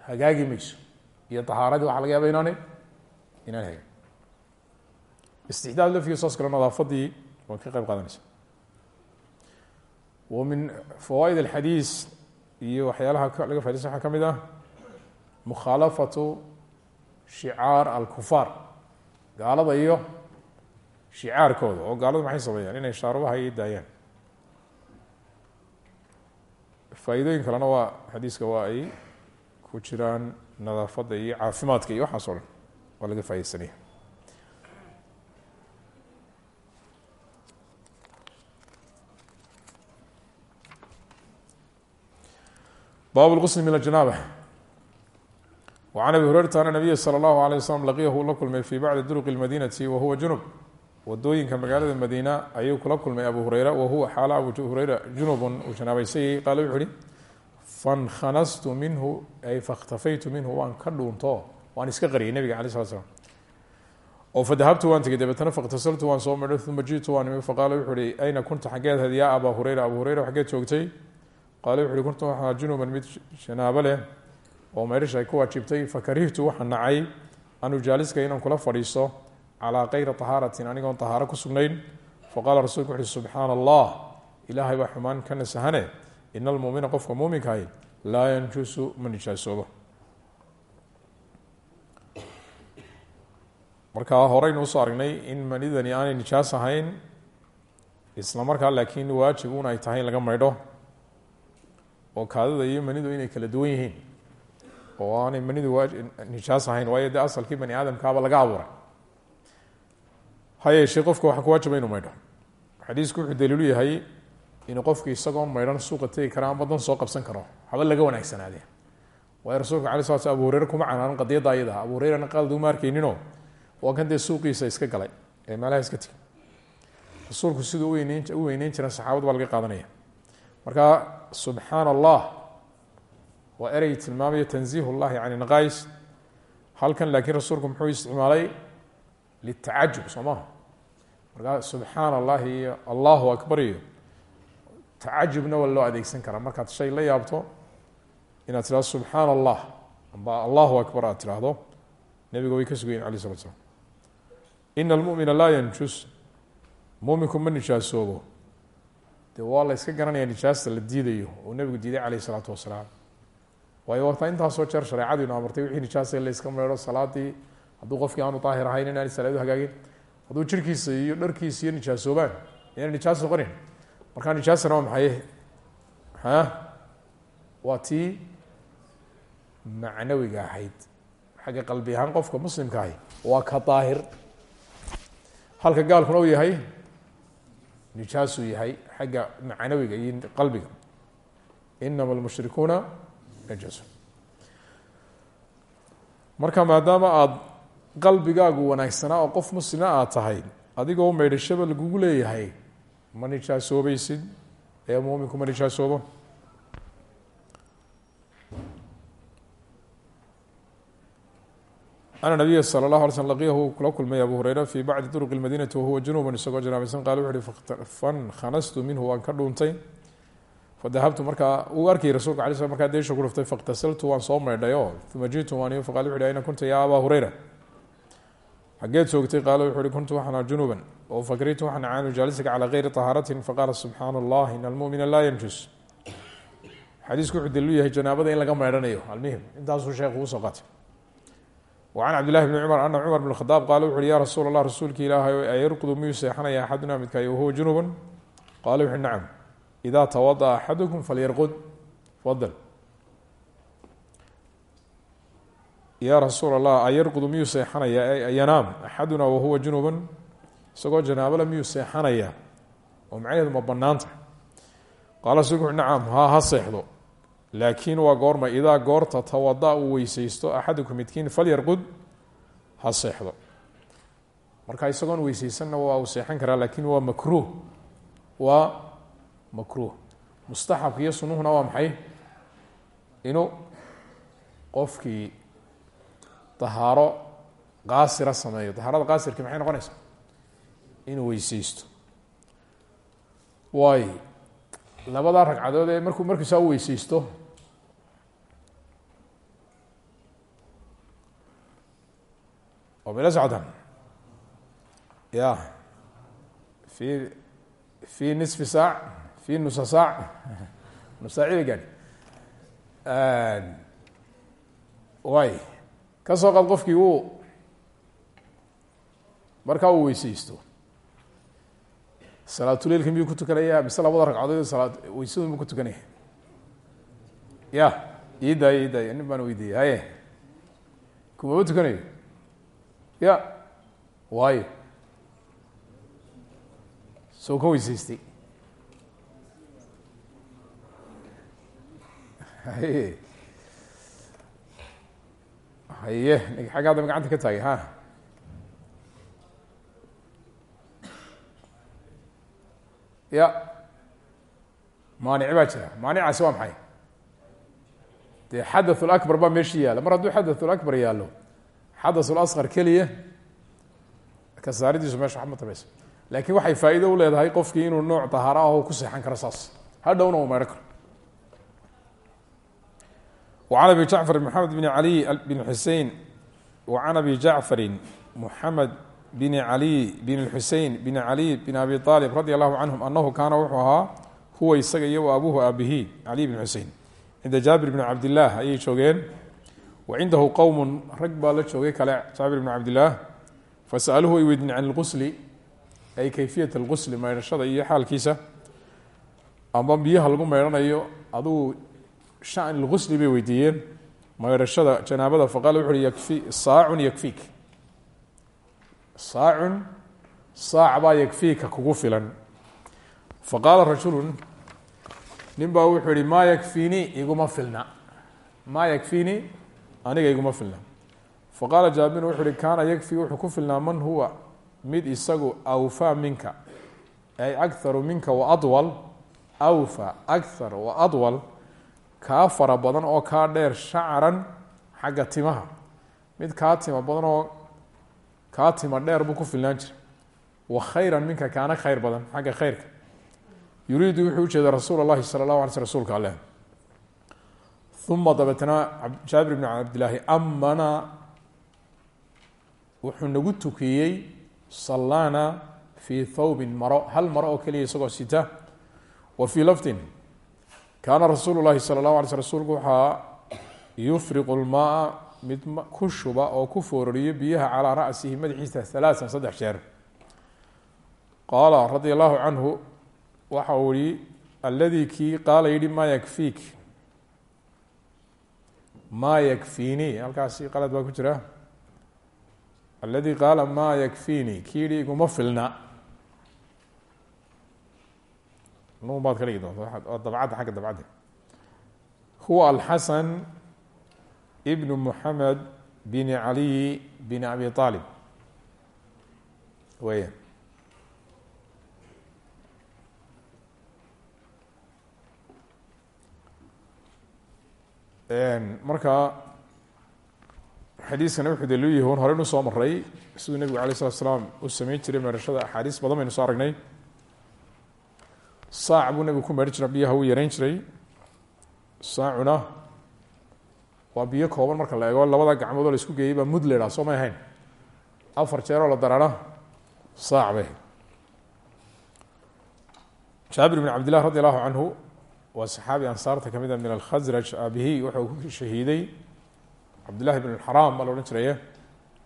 hagaagi mayso iyo tahaaradii waxa laga yaaba inaanay inaan hagin istixdaad laftiga saas kale nadaafadii waa ka qeyb qaadanaysa wa min fawaaid alxadiis iyo waxyaalaha laga faidaysa waxaa ka mid ah mukhaalafatu shicaar alkufaar gaalada iyo shicaarkooda oo gaaladu maxay sameeyaan inay shaarubaha iyo daayaan faa'iidooyin kalena waa xadiiska waa ay ku jiraan nadaafadda iyo caafimaadka iyo waxaas o dhan waa laga faa'idaysanaya bab lqusl min ajanaaba وعn abi hurayrata ana nabiya slى اllahu عalيه waslm laqiyahu la kulmay fi bacdi duruq اlmadinati wahuwa junub wadooyinka magaalada madiina ayuu kula kulmay abu hureyra wahuwa xaala abu hureyra junubun uu janaabaysayay qaale wuxu uhi fankanastu minhu ay fakhtafaytu minhu waan ka dhuunto waan iska qariyay nebiga alay slat slam oo fadahabtu waan tegay dabeetna fakhtasaltu waan soo midhay uma jitu waan imi faqaala wuxu uhi ayna kunta xaggeed had yaa abaa hureyra abu hureyra xaggeed joogtay qaale wuxu uhi kuntu waxaa junuban mid janaabo leh oo meydhash ay ku waajibtay. Fakarihtu waxaa nacay. An ujaaliska inaan kula fadhiisto calaa kayri tahaaratin anigoon tahaaro ku sugnayn. Faqaala rasulku wuxuui subxaana allah ilaahay baa xumaan ka nasahane. Ina almumina qofka muuminkahi laa yanjusu ma nijaasoobo. Markaa horeynu u soo aragnay in manidani aanay nijaas ahayn isla markaa laakiin waajib un ay tahay laga maydho oo kaadada iyo manidu inay kala duwan yihiin oo aanay manidu nijaas ahayn waayo dee asalkii bani aadamkaaba laga abuuray. Ha yeeshee qofka waxaa ku waajiba inuu maydho. Xadiisku wuxuu daliilu yahay inuu qofku isagoon maydhan suuqa tegi kara ama soo qabsan karo haba laga wanaagsanaadee waayo rasuulka ala sla sl abu hureyre kuma canaanan qadiyadda ayada abu hureyrana qalad uma waa kan dee suuqiisa iska galay ee meelaha iska tegi rasuulku siduu u weyneyn jiran saxaabad baa laga qaadanaya marka subxaana allah waa erey tilmaamaya tanziih اllahi can naqais. Halkan laakiin rasuulku muxuu isticmaalay litacajub soo maha markaa subxaana allahi iyo allahu akbar iyo tacajubna waa loo adeegsan karaa. Shay la yaabto inaad tirahdo subxaana allah amba allahu akbar aad tirahdo nebiga way ka sugayen alay slat slam ina almumina yanjus muminku ma nijaasoobo dee waa la yska garanaya nijaasta la diidayo oo nebigu diiday caleyh isalaatu wasalaam. Waayo warta intaasoo jeer shareecadiinu amartay wixii nijaasa in la yska meedho salaadii hadduu qofkii aanu daahir ahayn inaanay salaadu hagaagin hadduu jirkiisa iyo dharkiisa iyo nijaasoobaan inaanay nijaas noqonin markaa nijaasana waa maxay? Ha? Waa tii macnawiga ahayd. Xagga qalbi ahaan qofka muslimka ahi waa ka daahir halka gaalkuna u yahay nijaasuu yahay xagga macnawiga iyo qalbiga. Inama almushrikuuna najasun marka maadaama aada qalbigaagu wanaagsanaa oo qof muslima aad tahay adigoo maydhashaba lagugu leeyahay ma nijaasoobaysid ee muuminku ma nijaasoobo ana nabiya sala allah alay slm laqiyahu kula kulmay abu hureyre fii bacdi duruqi lmadiinati wahuwa junuuban isagoo janaabaysan qaale wuxu uhi fankhanastu minhu waan ka dhuuntay fadahabtu markaa uu arkayy rasuulka ala sl markaa daysha ku dhuftay fakhtasaltu waan soo maydhayo. Uma jitu waaniyo faqale wuxu uhi ayna kunta yaa abaa hureyra xaggeed soogtay qaale wuxu kuntu waxanaa junuuban oo fakritu waxana caanu jaalisaka calaa geyri tahaaratin. Faqaala subxaana allah in almumina yanjus. Xadiisku wuxuu yahay janaabada in laga maydhanayo almuhim intaasuu sheekhu u soo qaatay. وعن cبd للh بن cmر أن cmر بن الخطاaب qال wuxu uhi ya rasuul الlah rasuulki ilaahay ayarqdu miyuu seexanaya axaduna midkaay wahuwa junuba qala wuxu nacam إida twaضأa axadكم falyarqud fadl ya rasuul الlah ayarqdu miyuu seexanaya yanaam axaduna wahuwa junuba isagoo janaabala miyuu seexanaya oo macnaheedu ma banaanta qaala rasulku wuxu nacam ha ha seexdo laakiin waa goorma idaa goorta tawada uu weyseysto axadukum midkiin falyarqud ha seexdo. Marka isagoon weyseysanna waa uu seexan karaa laakiin waa makruuh. Waa makruuh. Mustaxabka iyo sunuhuna waa maxay? Inuu qofkii dahaaro qaasira sameeyo. Dahaarada qaasirki maxay noqonaysaa? Inuu weyseysto waay labadaa ragcadood ee markuu markiisaa u weyseysto oo mila socdan ya. Fi fi nisfi saac fi nusa saac nusaaciba gaadhi waay ka soo qaad qofkii uu markaa uu weyseysto salaatuleilka miyuu ku tukanaya? Mise labada ragcadood salaad weysadu muu ku tukanaya? Ya. Ii daaya ii daaya nin baan weydiiyey. Haye. Kumama tukanayo ya waayo soo ka weyseystay haye haye nig xagga adama gacanta ka taagay ha ya maanici baa jira maanicaasi waa maxay dee xadaث اlأكbar baa meeshii yaalla mar hadduu xadaث اlأكbar yaallo xadaث اlasqar keliya ka saaridiisu meesha waxma tabaysa laakiin waxay faa'iido u leedahay qofkii inuu nooc dahaaro ah oo ku seexan karo saas hadhowna uu meedho karo وعن أبي جعفر محمد بن علي بن الحuseين وعن أبي جعفر محمد بن علي بن الحuseين بن علي بن أبي طالب رضي الله عنهم أنه kaana wuxuu ahaa huwa isaga iyo و abuhu abihi علي بن xusein cinda jaabir بن cabd لlah ayay joogeen وcindahu qowm rag baa la joogay kale jaabir بن cabd لlah fasaأluhu ay weydiin can اlgusli ay kayfiyaة اlgusli maydhashada iyo xaalkiisa amba biyaha lagu maydhanayo aduu shan lgusli bay weydiiyeen maydhashada janaabada faqala wuxu uhi yakfi saacun yakfiik saacun saac baa yakfiika kugu filan faqaala rajulu nin baa wuxuu yihi maa yakfiinii iguma filna maa yakfiinii aniga iguma filna faqaala jaabir wuxu uhi kaana yakfi wuxuu ku filnaa man huwa mid isagu awfaa minka ay akharu minka waadwal awfa akhar waadwal kaa fara badan oo kaa dheer shacran xagga timaha mid kaa tima badan oo kaa tima dheer buu ku filnaan jira wa khayran minka kaana khayr badan xagga khayrka yuriidu wuxuu ujeeda rasuul اllahi salى اlahu alay sl rsulka aleh uma dabeetna jaabir bn cabdilaahi amana wuxuu nagu tukiyey sallaana fii thawbin maro hal maro oo keliya isagoo sita wa fii lafdin kaana rasuulu llahi sala اllahu alay sl rsulku waxaa yufriqu lmaaa mid ku shuba oo ku foorariyo biyaha calaa ra'sihi madaxiisa halaaan saddex jeer qaala radia allahu canhu waxa uu yihi alladii kii qaala yihi maa yakfiik maa yakfiinii halkaasi qalad baa ku jira. Alladii qaala maa yakfiinii kii yihi iguma filna. Nuun baad ka dhigi doonta dabcadda xagga dabcadda. Huwa alxasan ibnu muxamed bin caliy bin abi aalib weya marka xadiiskana wuxuu daliil yahi hore nu soo maray siduu nebigu alay slat slaam u sameyn jiray meerashada axaadiis badan baynu soo aragnay. Saac buu nebigu ku meedhi jira biyaha uu yareyn jiray. Saacuna waa biyo kooban marka la eego labada gacmood oo la isku geeyey baa mud leedhaa soo may ahayn. Afar jeeroo la daraana saac bay jaabir bn cabd llah radi waa saxaabi ansaarta ka mida min alkhasraj aabihi wuxuu ku shahiiday cabdillahi bn xaraam baa la odhan jiraya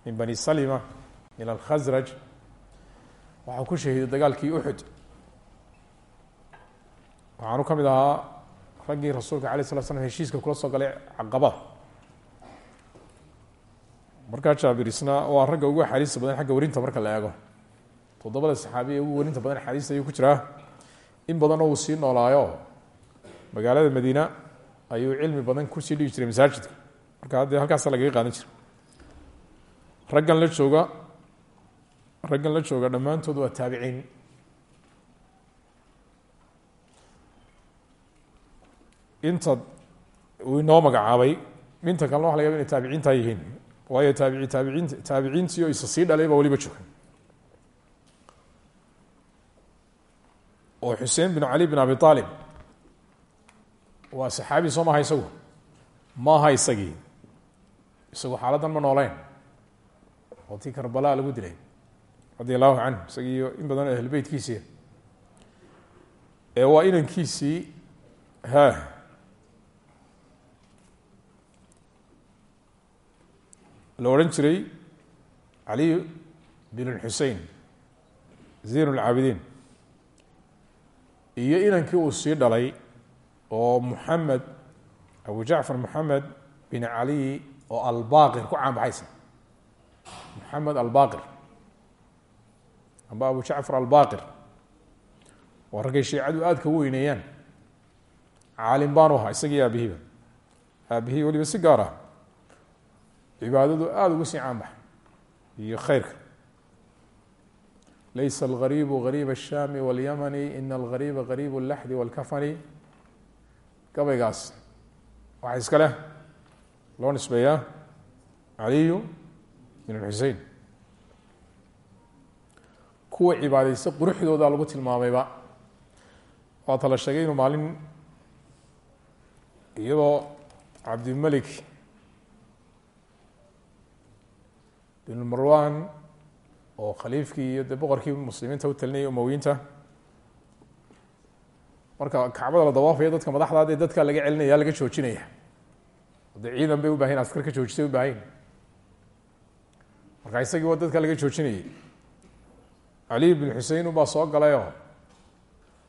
min bani salima min alkhasraj waxau ku shahiiday dagaalkii uxud waxaanu ka mid ahaa raggii rasuulka alay slat slam heshiiska kula soo galay caqaba. Markaa jaabir isna waa ragga ugu axaadiista badan xagga warinta marka la eego. Toddobada saxaabiya ugu warinta badan axaadiista ayuu ku jiraa. In badanna uu sii noolaayo magaalada madiina ayuu cilmi badan ku sii dhigi jiray masaajidka. Marka haddee halkaasa lagaga qaadan jira raggan la jooga raggan la jooga dhammaantood waa taabiciin. Inta uu inoo magacaabay inta kalena waxa laga yaba inay taabiciintaa yihiin. Waayo taabici taabiciint taabiciintii oo isa sii dhalay baa weliba jooga. Oo xuseen bin cali bin abi aalib waa saxaabi soo maaha isagu? Maaha isagii? Isagu xaaladdan ma nooleyn. Oo tii karbala lagu dilay radia allahu canhu isagiiyo in badan oo ahlbeytkiisii ee waa inankiisii ha. La odhan jiray caliy bin xusein zayn اlcaabidiin iyo inankii uu sii dhalay oo muxamed abu jacfar moxamed bin cali oo albaqir ku caanbaxaysa moxamed albaqir amba abu jacfar albaqir waa raggay shiicadu aada ka weyneeyaan caalim baanu ahaa isagii aabihiiba aabihii weliba si gaar ah cibaadadu aada ugu sii caanbaxa iyo khayrka laysa algaribu gariib الshami wاlyamani ina algariba gariib اlaxdi wاlkafani gabaygaas. Waxaa iska leh loo nisbeeyaa caliyu bin xusein kuwa cibaadeysa quruxdooda lagu tilmaamayba waata la sheegay inuu maalin iyadoo cabdimelik bin marwan oo khaliifkii iyo de boqorkii muslimiinta u talinayay umowiyiinta marka kacbada la dawaafaya dadka madaxda dee dadka laga celinaya laga joojinaya. De ciidan bay u bahayn askar ka joojisay u baahayn marka isagii waa dadka laga joojinayay. Cali bin xusein ubaa soo galayoo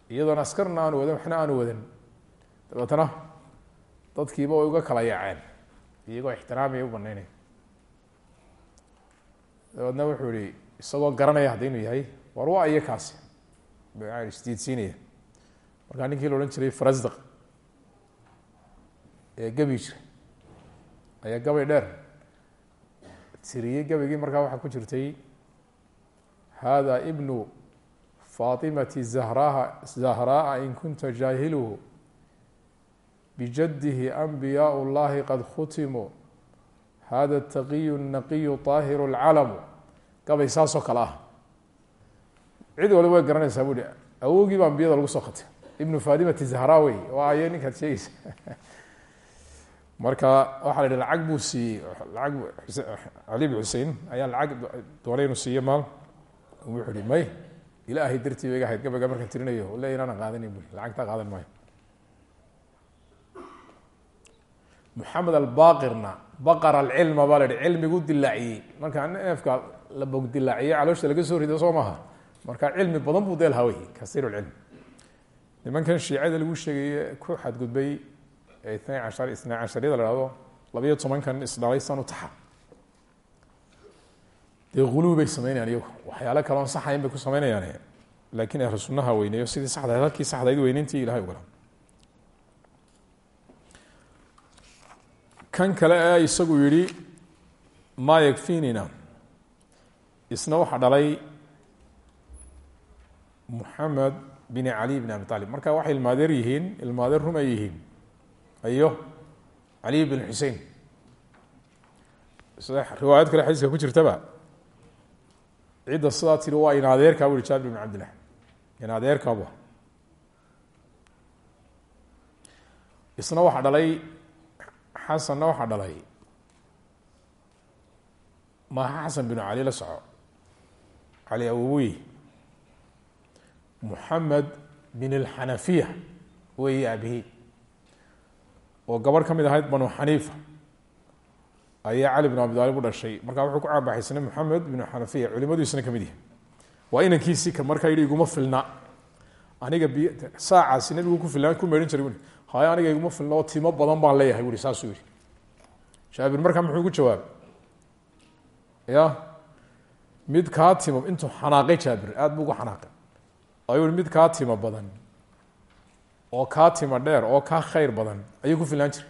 iyadoona askarna aanu wadan waxna aanu wadan. Dabeetana dadkiiba way uga kala yaaceen. Iyagoo ixtiraamaya u banaynaya dabeedna wuxuu yihi isagoo garanaya hadda inuu yahay war waa iyo kaasi. Isdiidsiinaya markaa ninkii la odhan jiray farasdaq ee gebi jiray ayaa gabay dheer. Tiriyey gabaygii markaa waxaa ku jirtay hada ibnu fatimati zahraha zahraaa in kunta jaahiluhu bijadihi anbiyaau llahi qad khutimuu hada taqiyu naqiyu طaahiru اlcalamu gabay saasoo kale ah. Cid waliba way garanaysaa bu hi awogii ba ambiyada lagu soo khatay ibnu fatimati zahra wey waa ayo ninkaad sheegeysa marka waxaa la yidhi lacag buu siiyey. Lacag cali bin ayaa lacag doonay inuu siiyo maal wuxuu hi may ilaahay dartii ba iga ahayd gabaga markaan tirinayo. Le inaana qaadanin bu lacagtaa qaadan maayo. Moxamed albaqirna baqar alcilma baa la yihi cilmigu markaa neefka la bog dilaaciyey caloosha laga soo rido soo marka cilmi badan buu deel hawey kasiir lcilm nimankan shiicada lagu sheegaye ku xadgudbay ee itnay cashar isnaa cashariyada la hahdo labayo tobankan isdhalay san u taxa. Dee huluwi bay sameynayaan iyagu. Waxyaalo kale oon saxayn bay ku sameynayaan. Laakiin ahlu sunnaha weyneeyo sidii saxdayd halkii saxdayd weyneyntii ilahay ogala kan kale ee isagu yihi maa yakfinina. Isna waxaa dhalay muxamed bin cali bin abi talib. Marka waxay ilmaadeer yihiin ilmaadeer rum ay yihiin. Ayo cali bin xusein sida riwaayad kale xadiiska ku jirtaba. Cidda sidaa tiri waa in adeerkaa bu hi jaabir bin cabdillah. In adeerkaabu isna waxaa dhalay xasanna waxaa dhalay. Maaha xasan binu cali la soco. Cali awowy muxamed bin alxanafiya weeye aabihii oo gabadh ka mid ahayd banu xaniifa. Ayaa cali bin abi aalib u dhashay. Markaa wuxuu ku caabaxaysnay moxamed binu xanafiya culimadiisna ka mid yahay waa inankiisii ka markaa yidhi iguma filna. Aniga biy saacaasi nabigu ku filnaa ku meedhin jiray haya aniga iguma filna oo timo badan baan leeyahay bui saasuu yihi jaabir markaa muxuu ku jawaabay ya mid kaa timo intuu xanaaqay jaabir aada buu ugu xanaaqay ayuu mid kaa timo badan. Oo kaa timo dheer oo kaa khayr badan ayuu ku filnaan jiray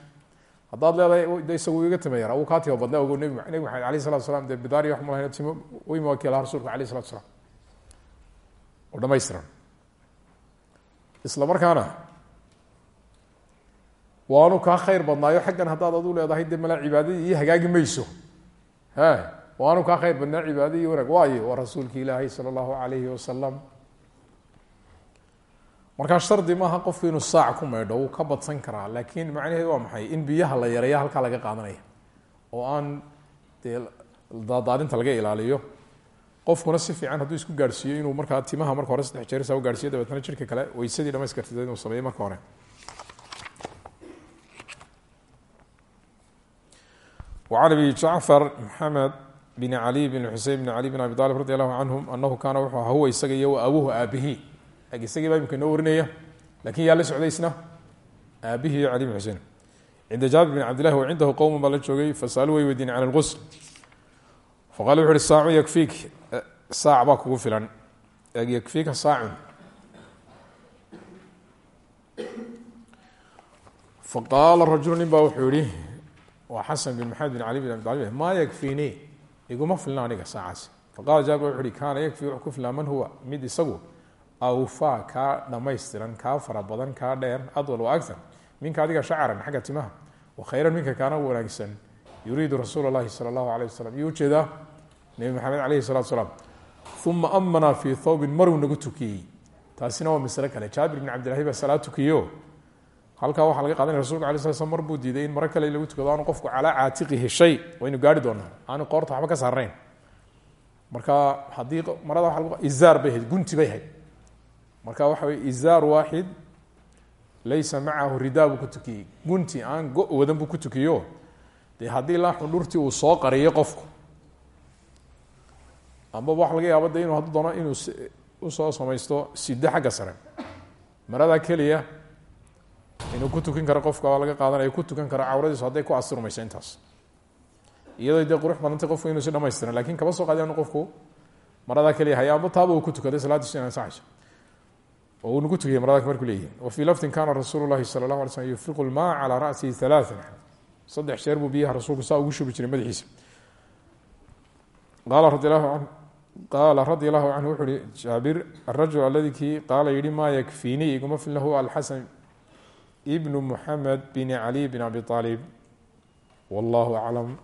haddaad leedahay de isagu iga timo yara uu kaa timo badna ogo nbi nebi maxamed alayh salatu slam dee bidaari wax malahayn timo weyma wakiilaha rasuulka alayh salatu salaam oo dhamaystiran isla markaana waanu kaa khayr badnaayo xaggan haddaad adu leedahay dee mala cibaadadii iyo hagaagi mayso he waanu kaa khayr badnaa cibaadadii wanaag waayo waa rasuulki ilaahay sala allahu alayhi wasalam markaa shardi maaha qofku inuu saac ku maydho wuu ka badsan karaa laakiin macnaheedu waa maxay in biyaha la yareeya halkaa laga qaadanaya oo aan dee daadaadinta laga ilaaliyo qofkuna si fiican hadduu isku gaadhsiiyo inuu markaa timaha marka hore saddex jeer saa u gaadhsiyo dabeetna jirka kale weysadii dhamayskartid inuu sameeyo marka hore وعن أبي جعفر محمد بن علي بن xusein بن علي بن abi طالب رضي الله عنهم أنhu kaana wuxuu aha huwa isaga iyo abuhu aabihi isagii baa imika inoo warinaya laakiin yaa la socday isna aabihii iyo cali bn xuseen cinda jaabir bn cabdillahi wa cindahu la joogay fasaaluu way weydiin can lqusl faqala wuxu uhi saacu yakfiik. Eh, saac baa kugu filan. Yakfiika saacun. Faqaala rajulu nin baa wuxuu yihi waa bin maxamed bin cali bin abi talib maa yakfiinii iguma filna aniga faqala jaabir wuxu uhi yakfi ku filnaa man huwa? Mid isagu awfaa kaa dhamaystiran kaa fara badan kaa dheer adwal wa agar minka adiga shacaran xagga timaha. Wakhayran minka kaana wanaagsan. Yuriidu rasuul lahi sal allahu yuu u jeedaa nebi maxamed alayhi salatu slaam uma amanaa fii thawbin maruu nagu tukiyey. Taasina waa maslo kale. Jaabir bin cabdillahi baa salaa tukiyeyo halkaa waxaa laga qaadanaya rasulka ala sla slam mar buu diiday in maro kale lagu tukado aanu qofku calaa caatiqihi shay waynu gaari doonaa. Aanu qoorta waxba ka saarnayn. Marka haddii marada waa izaar bay gunti bay ahayd marka waxa wey izaar waaxid laysa macahu ridaa buu gunti aan go wadan buu ku tukiyo. Dee haddii laa uu soo qariyo qofku ambaba waxa laga yaaba de inuu hadduu doono inuu u soo samaysto sido xagga sare. Maradaa keliya inuu ku karo qofka laga qaadanayo ku karo cawradiisu hadday ku asturmayso intaas. Iyadoo dee qurux badantay qofku inuu si dhamaystiran laakiin kama soo qaadi qofku maradaa keliya haya amba uu ku tukaday salaadiisu oo uu nagu tukiyay marada markuu leeyahay. Wa fii lafdin kana rasuulu llahi sala llah alay slm yufriqu lmaa calaa ra'sihi halaaan saddex jeer buu biyaha rasuulku saa ugu shubi jiray madaxiisa. Qaala radia allahu canhu wuxu uhi jaabir arajul aladi kii qaala yihi maa yakfiinii iguma filna huwa alxasan ibnu muxamed bin cali bin abi aalib wallahu aclam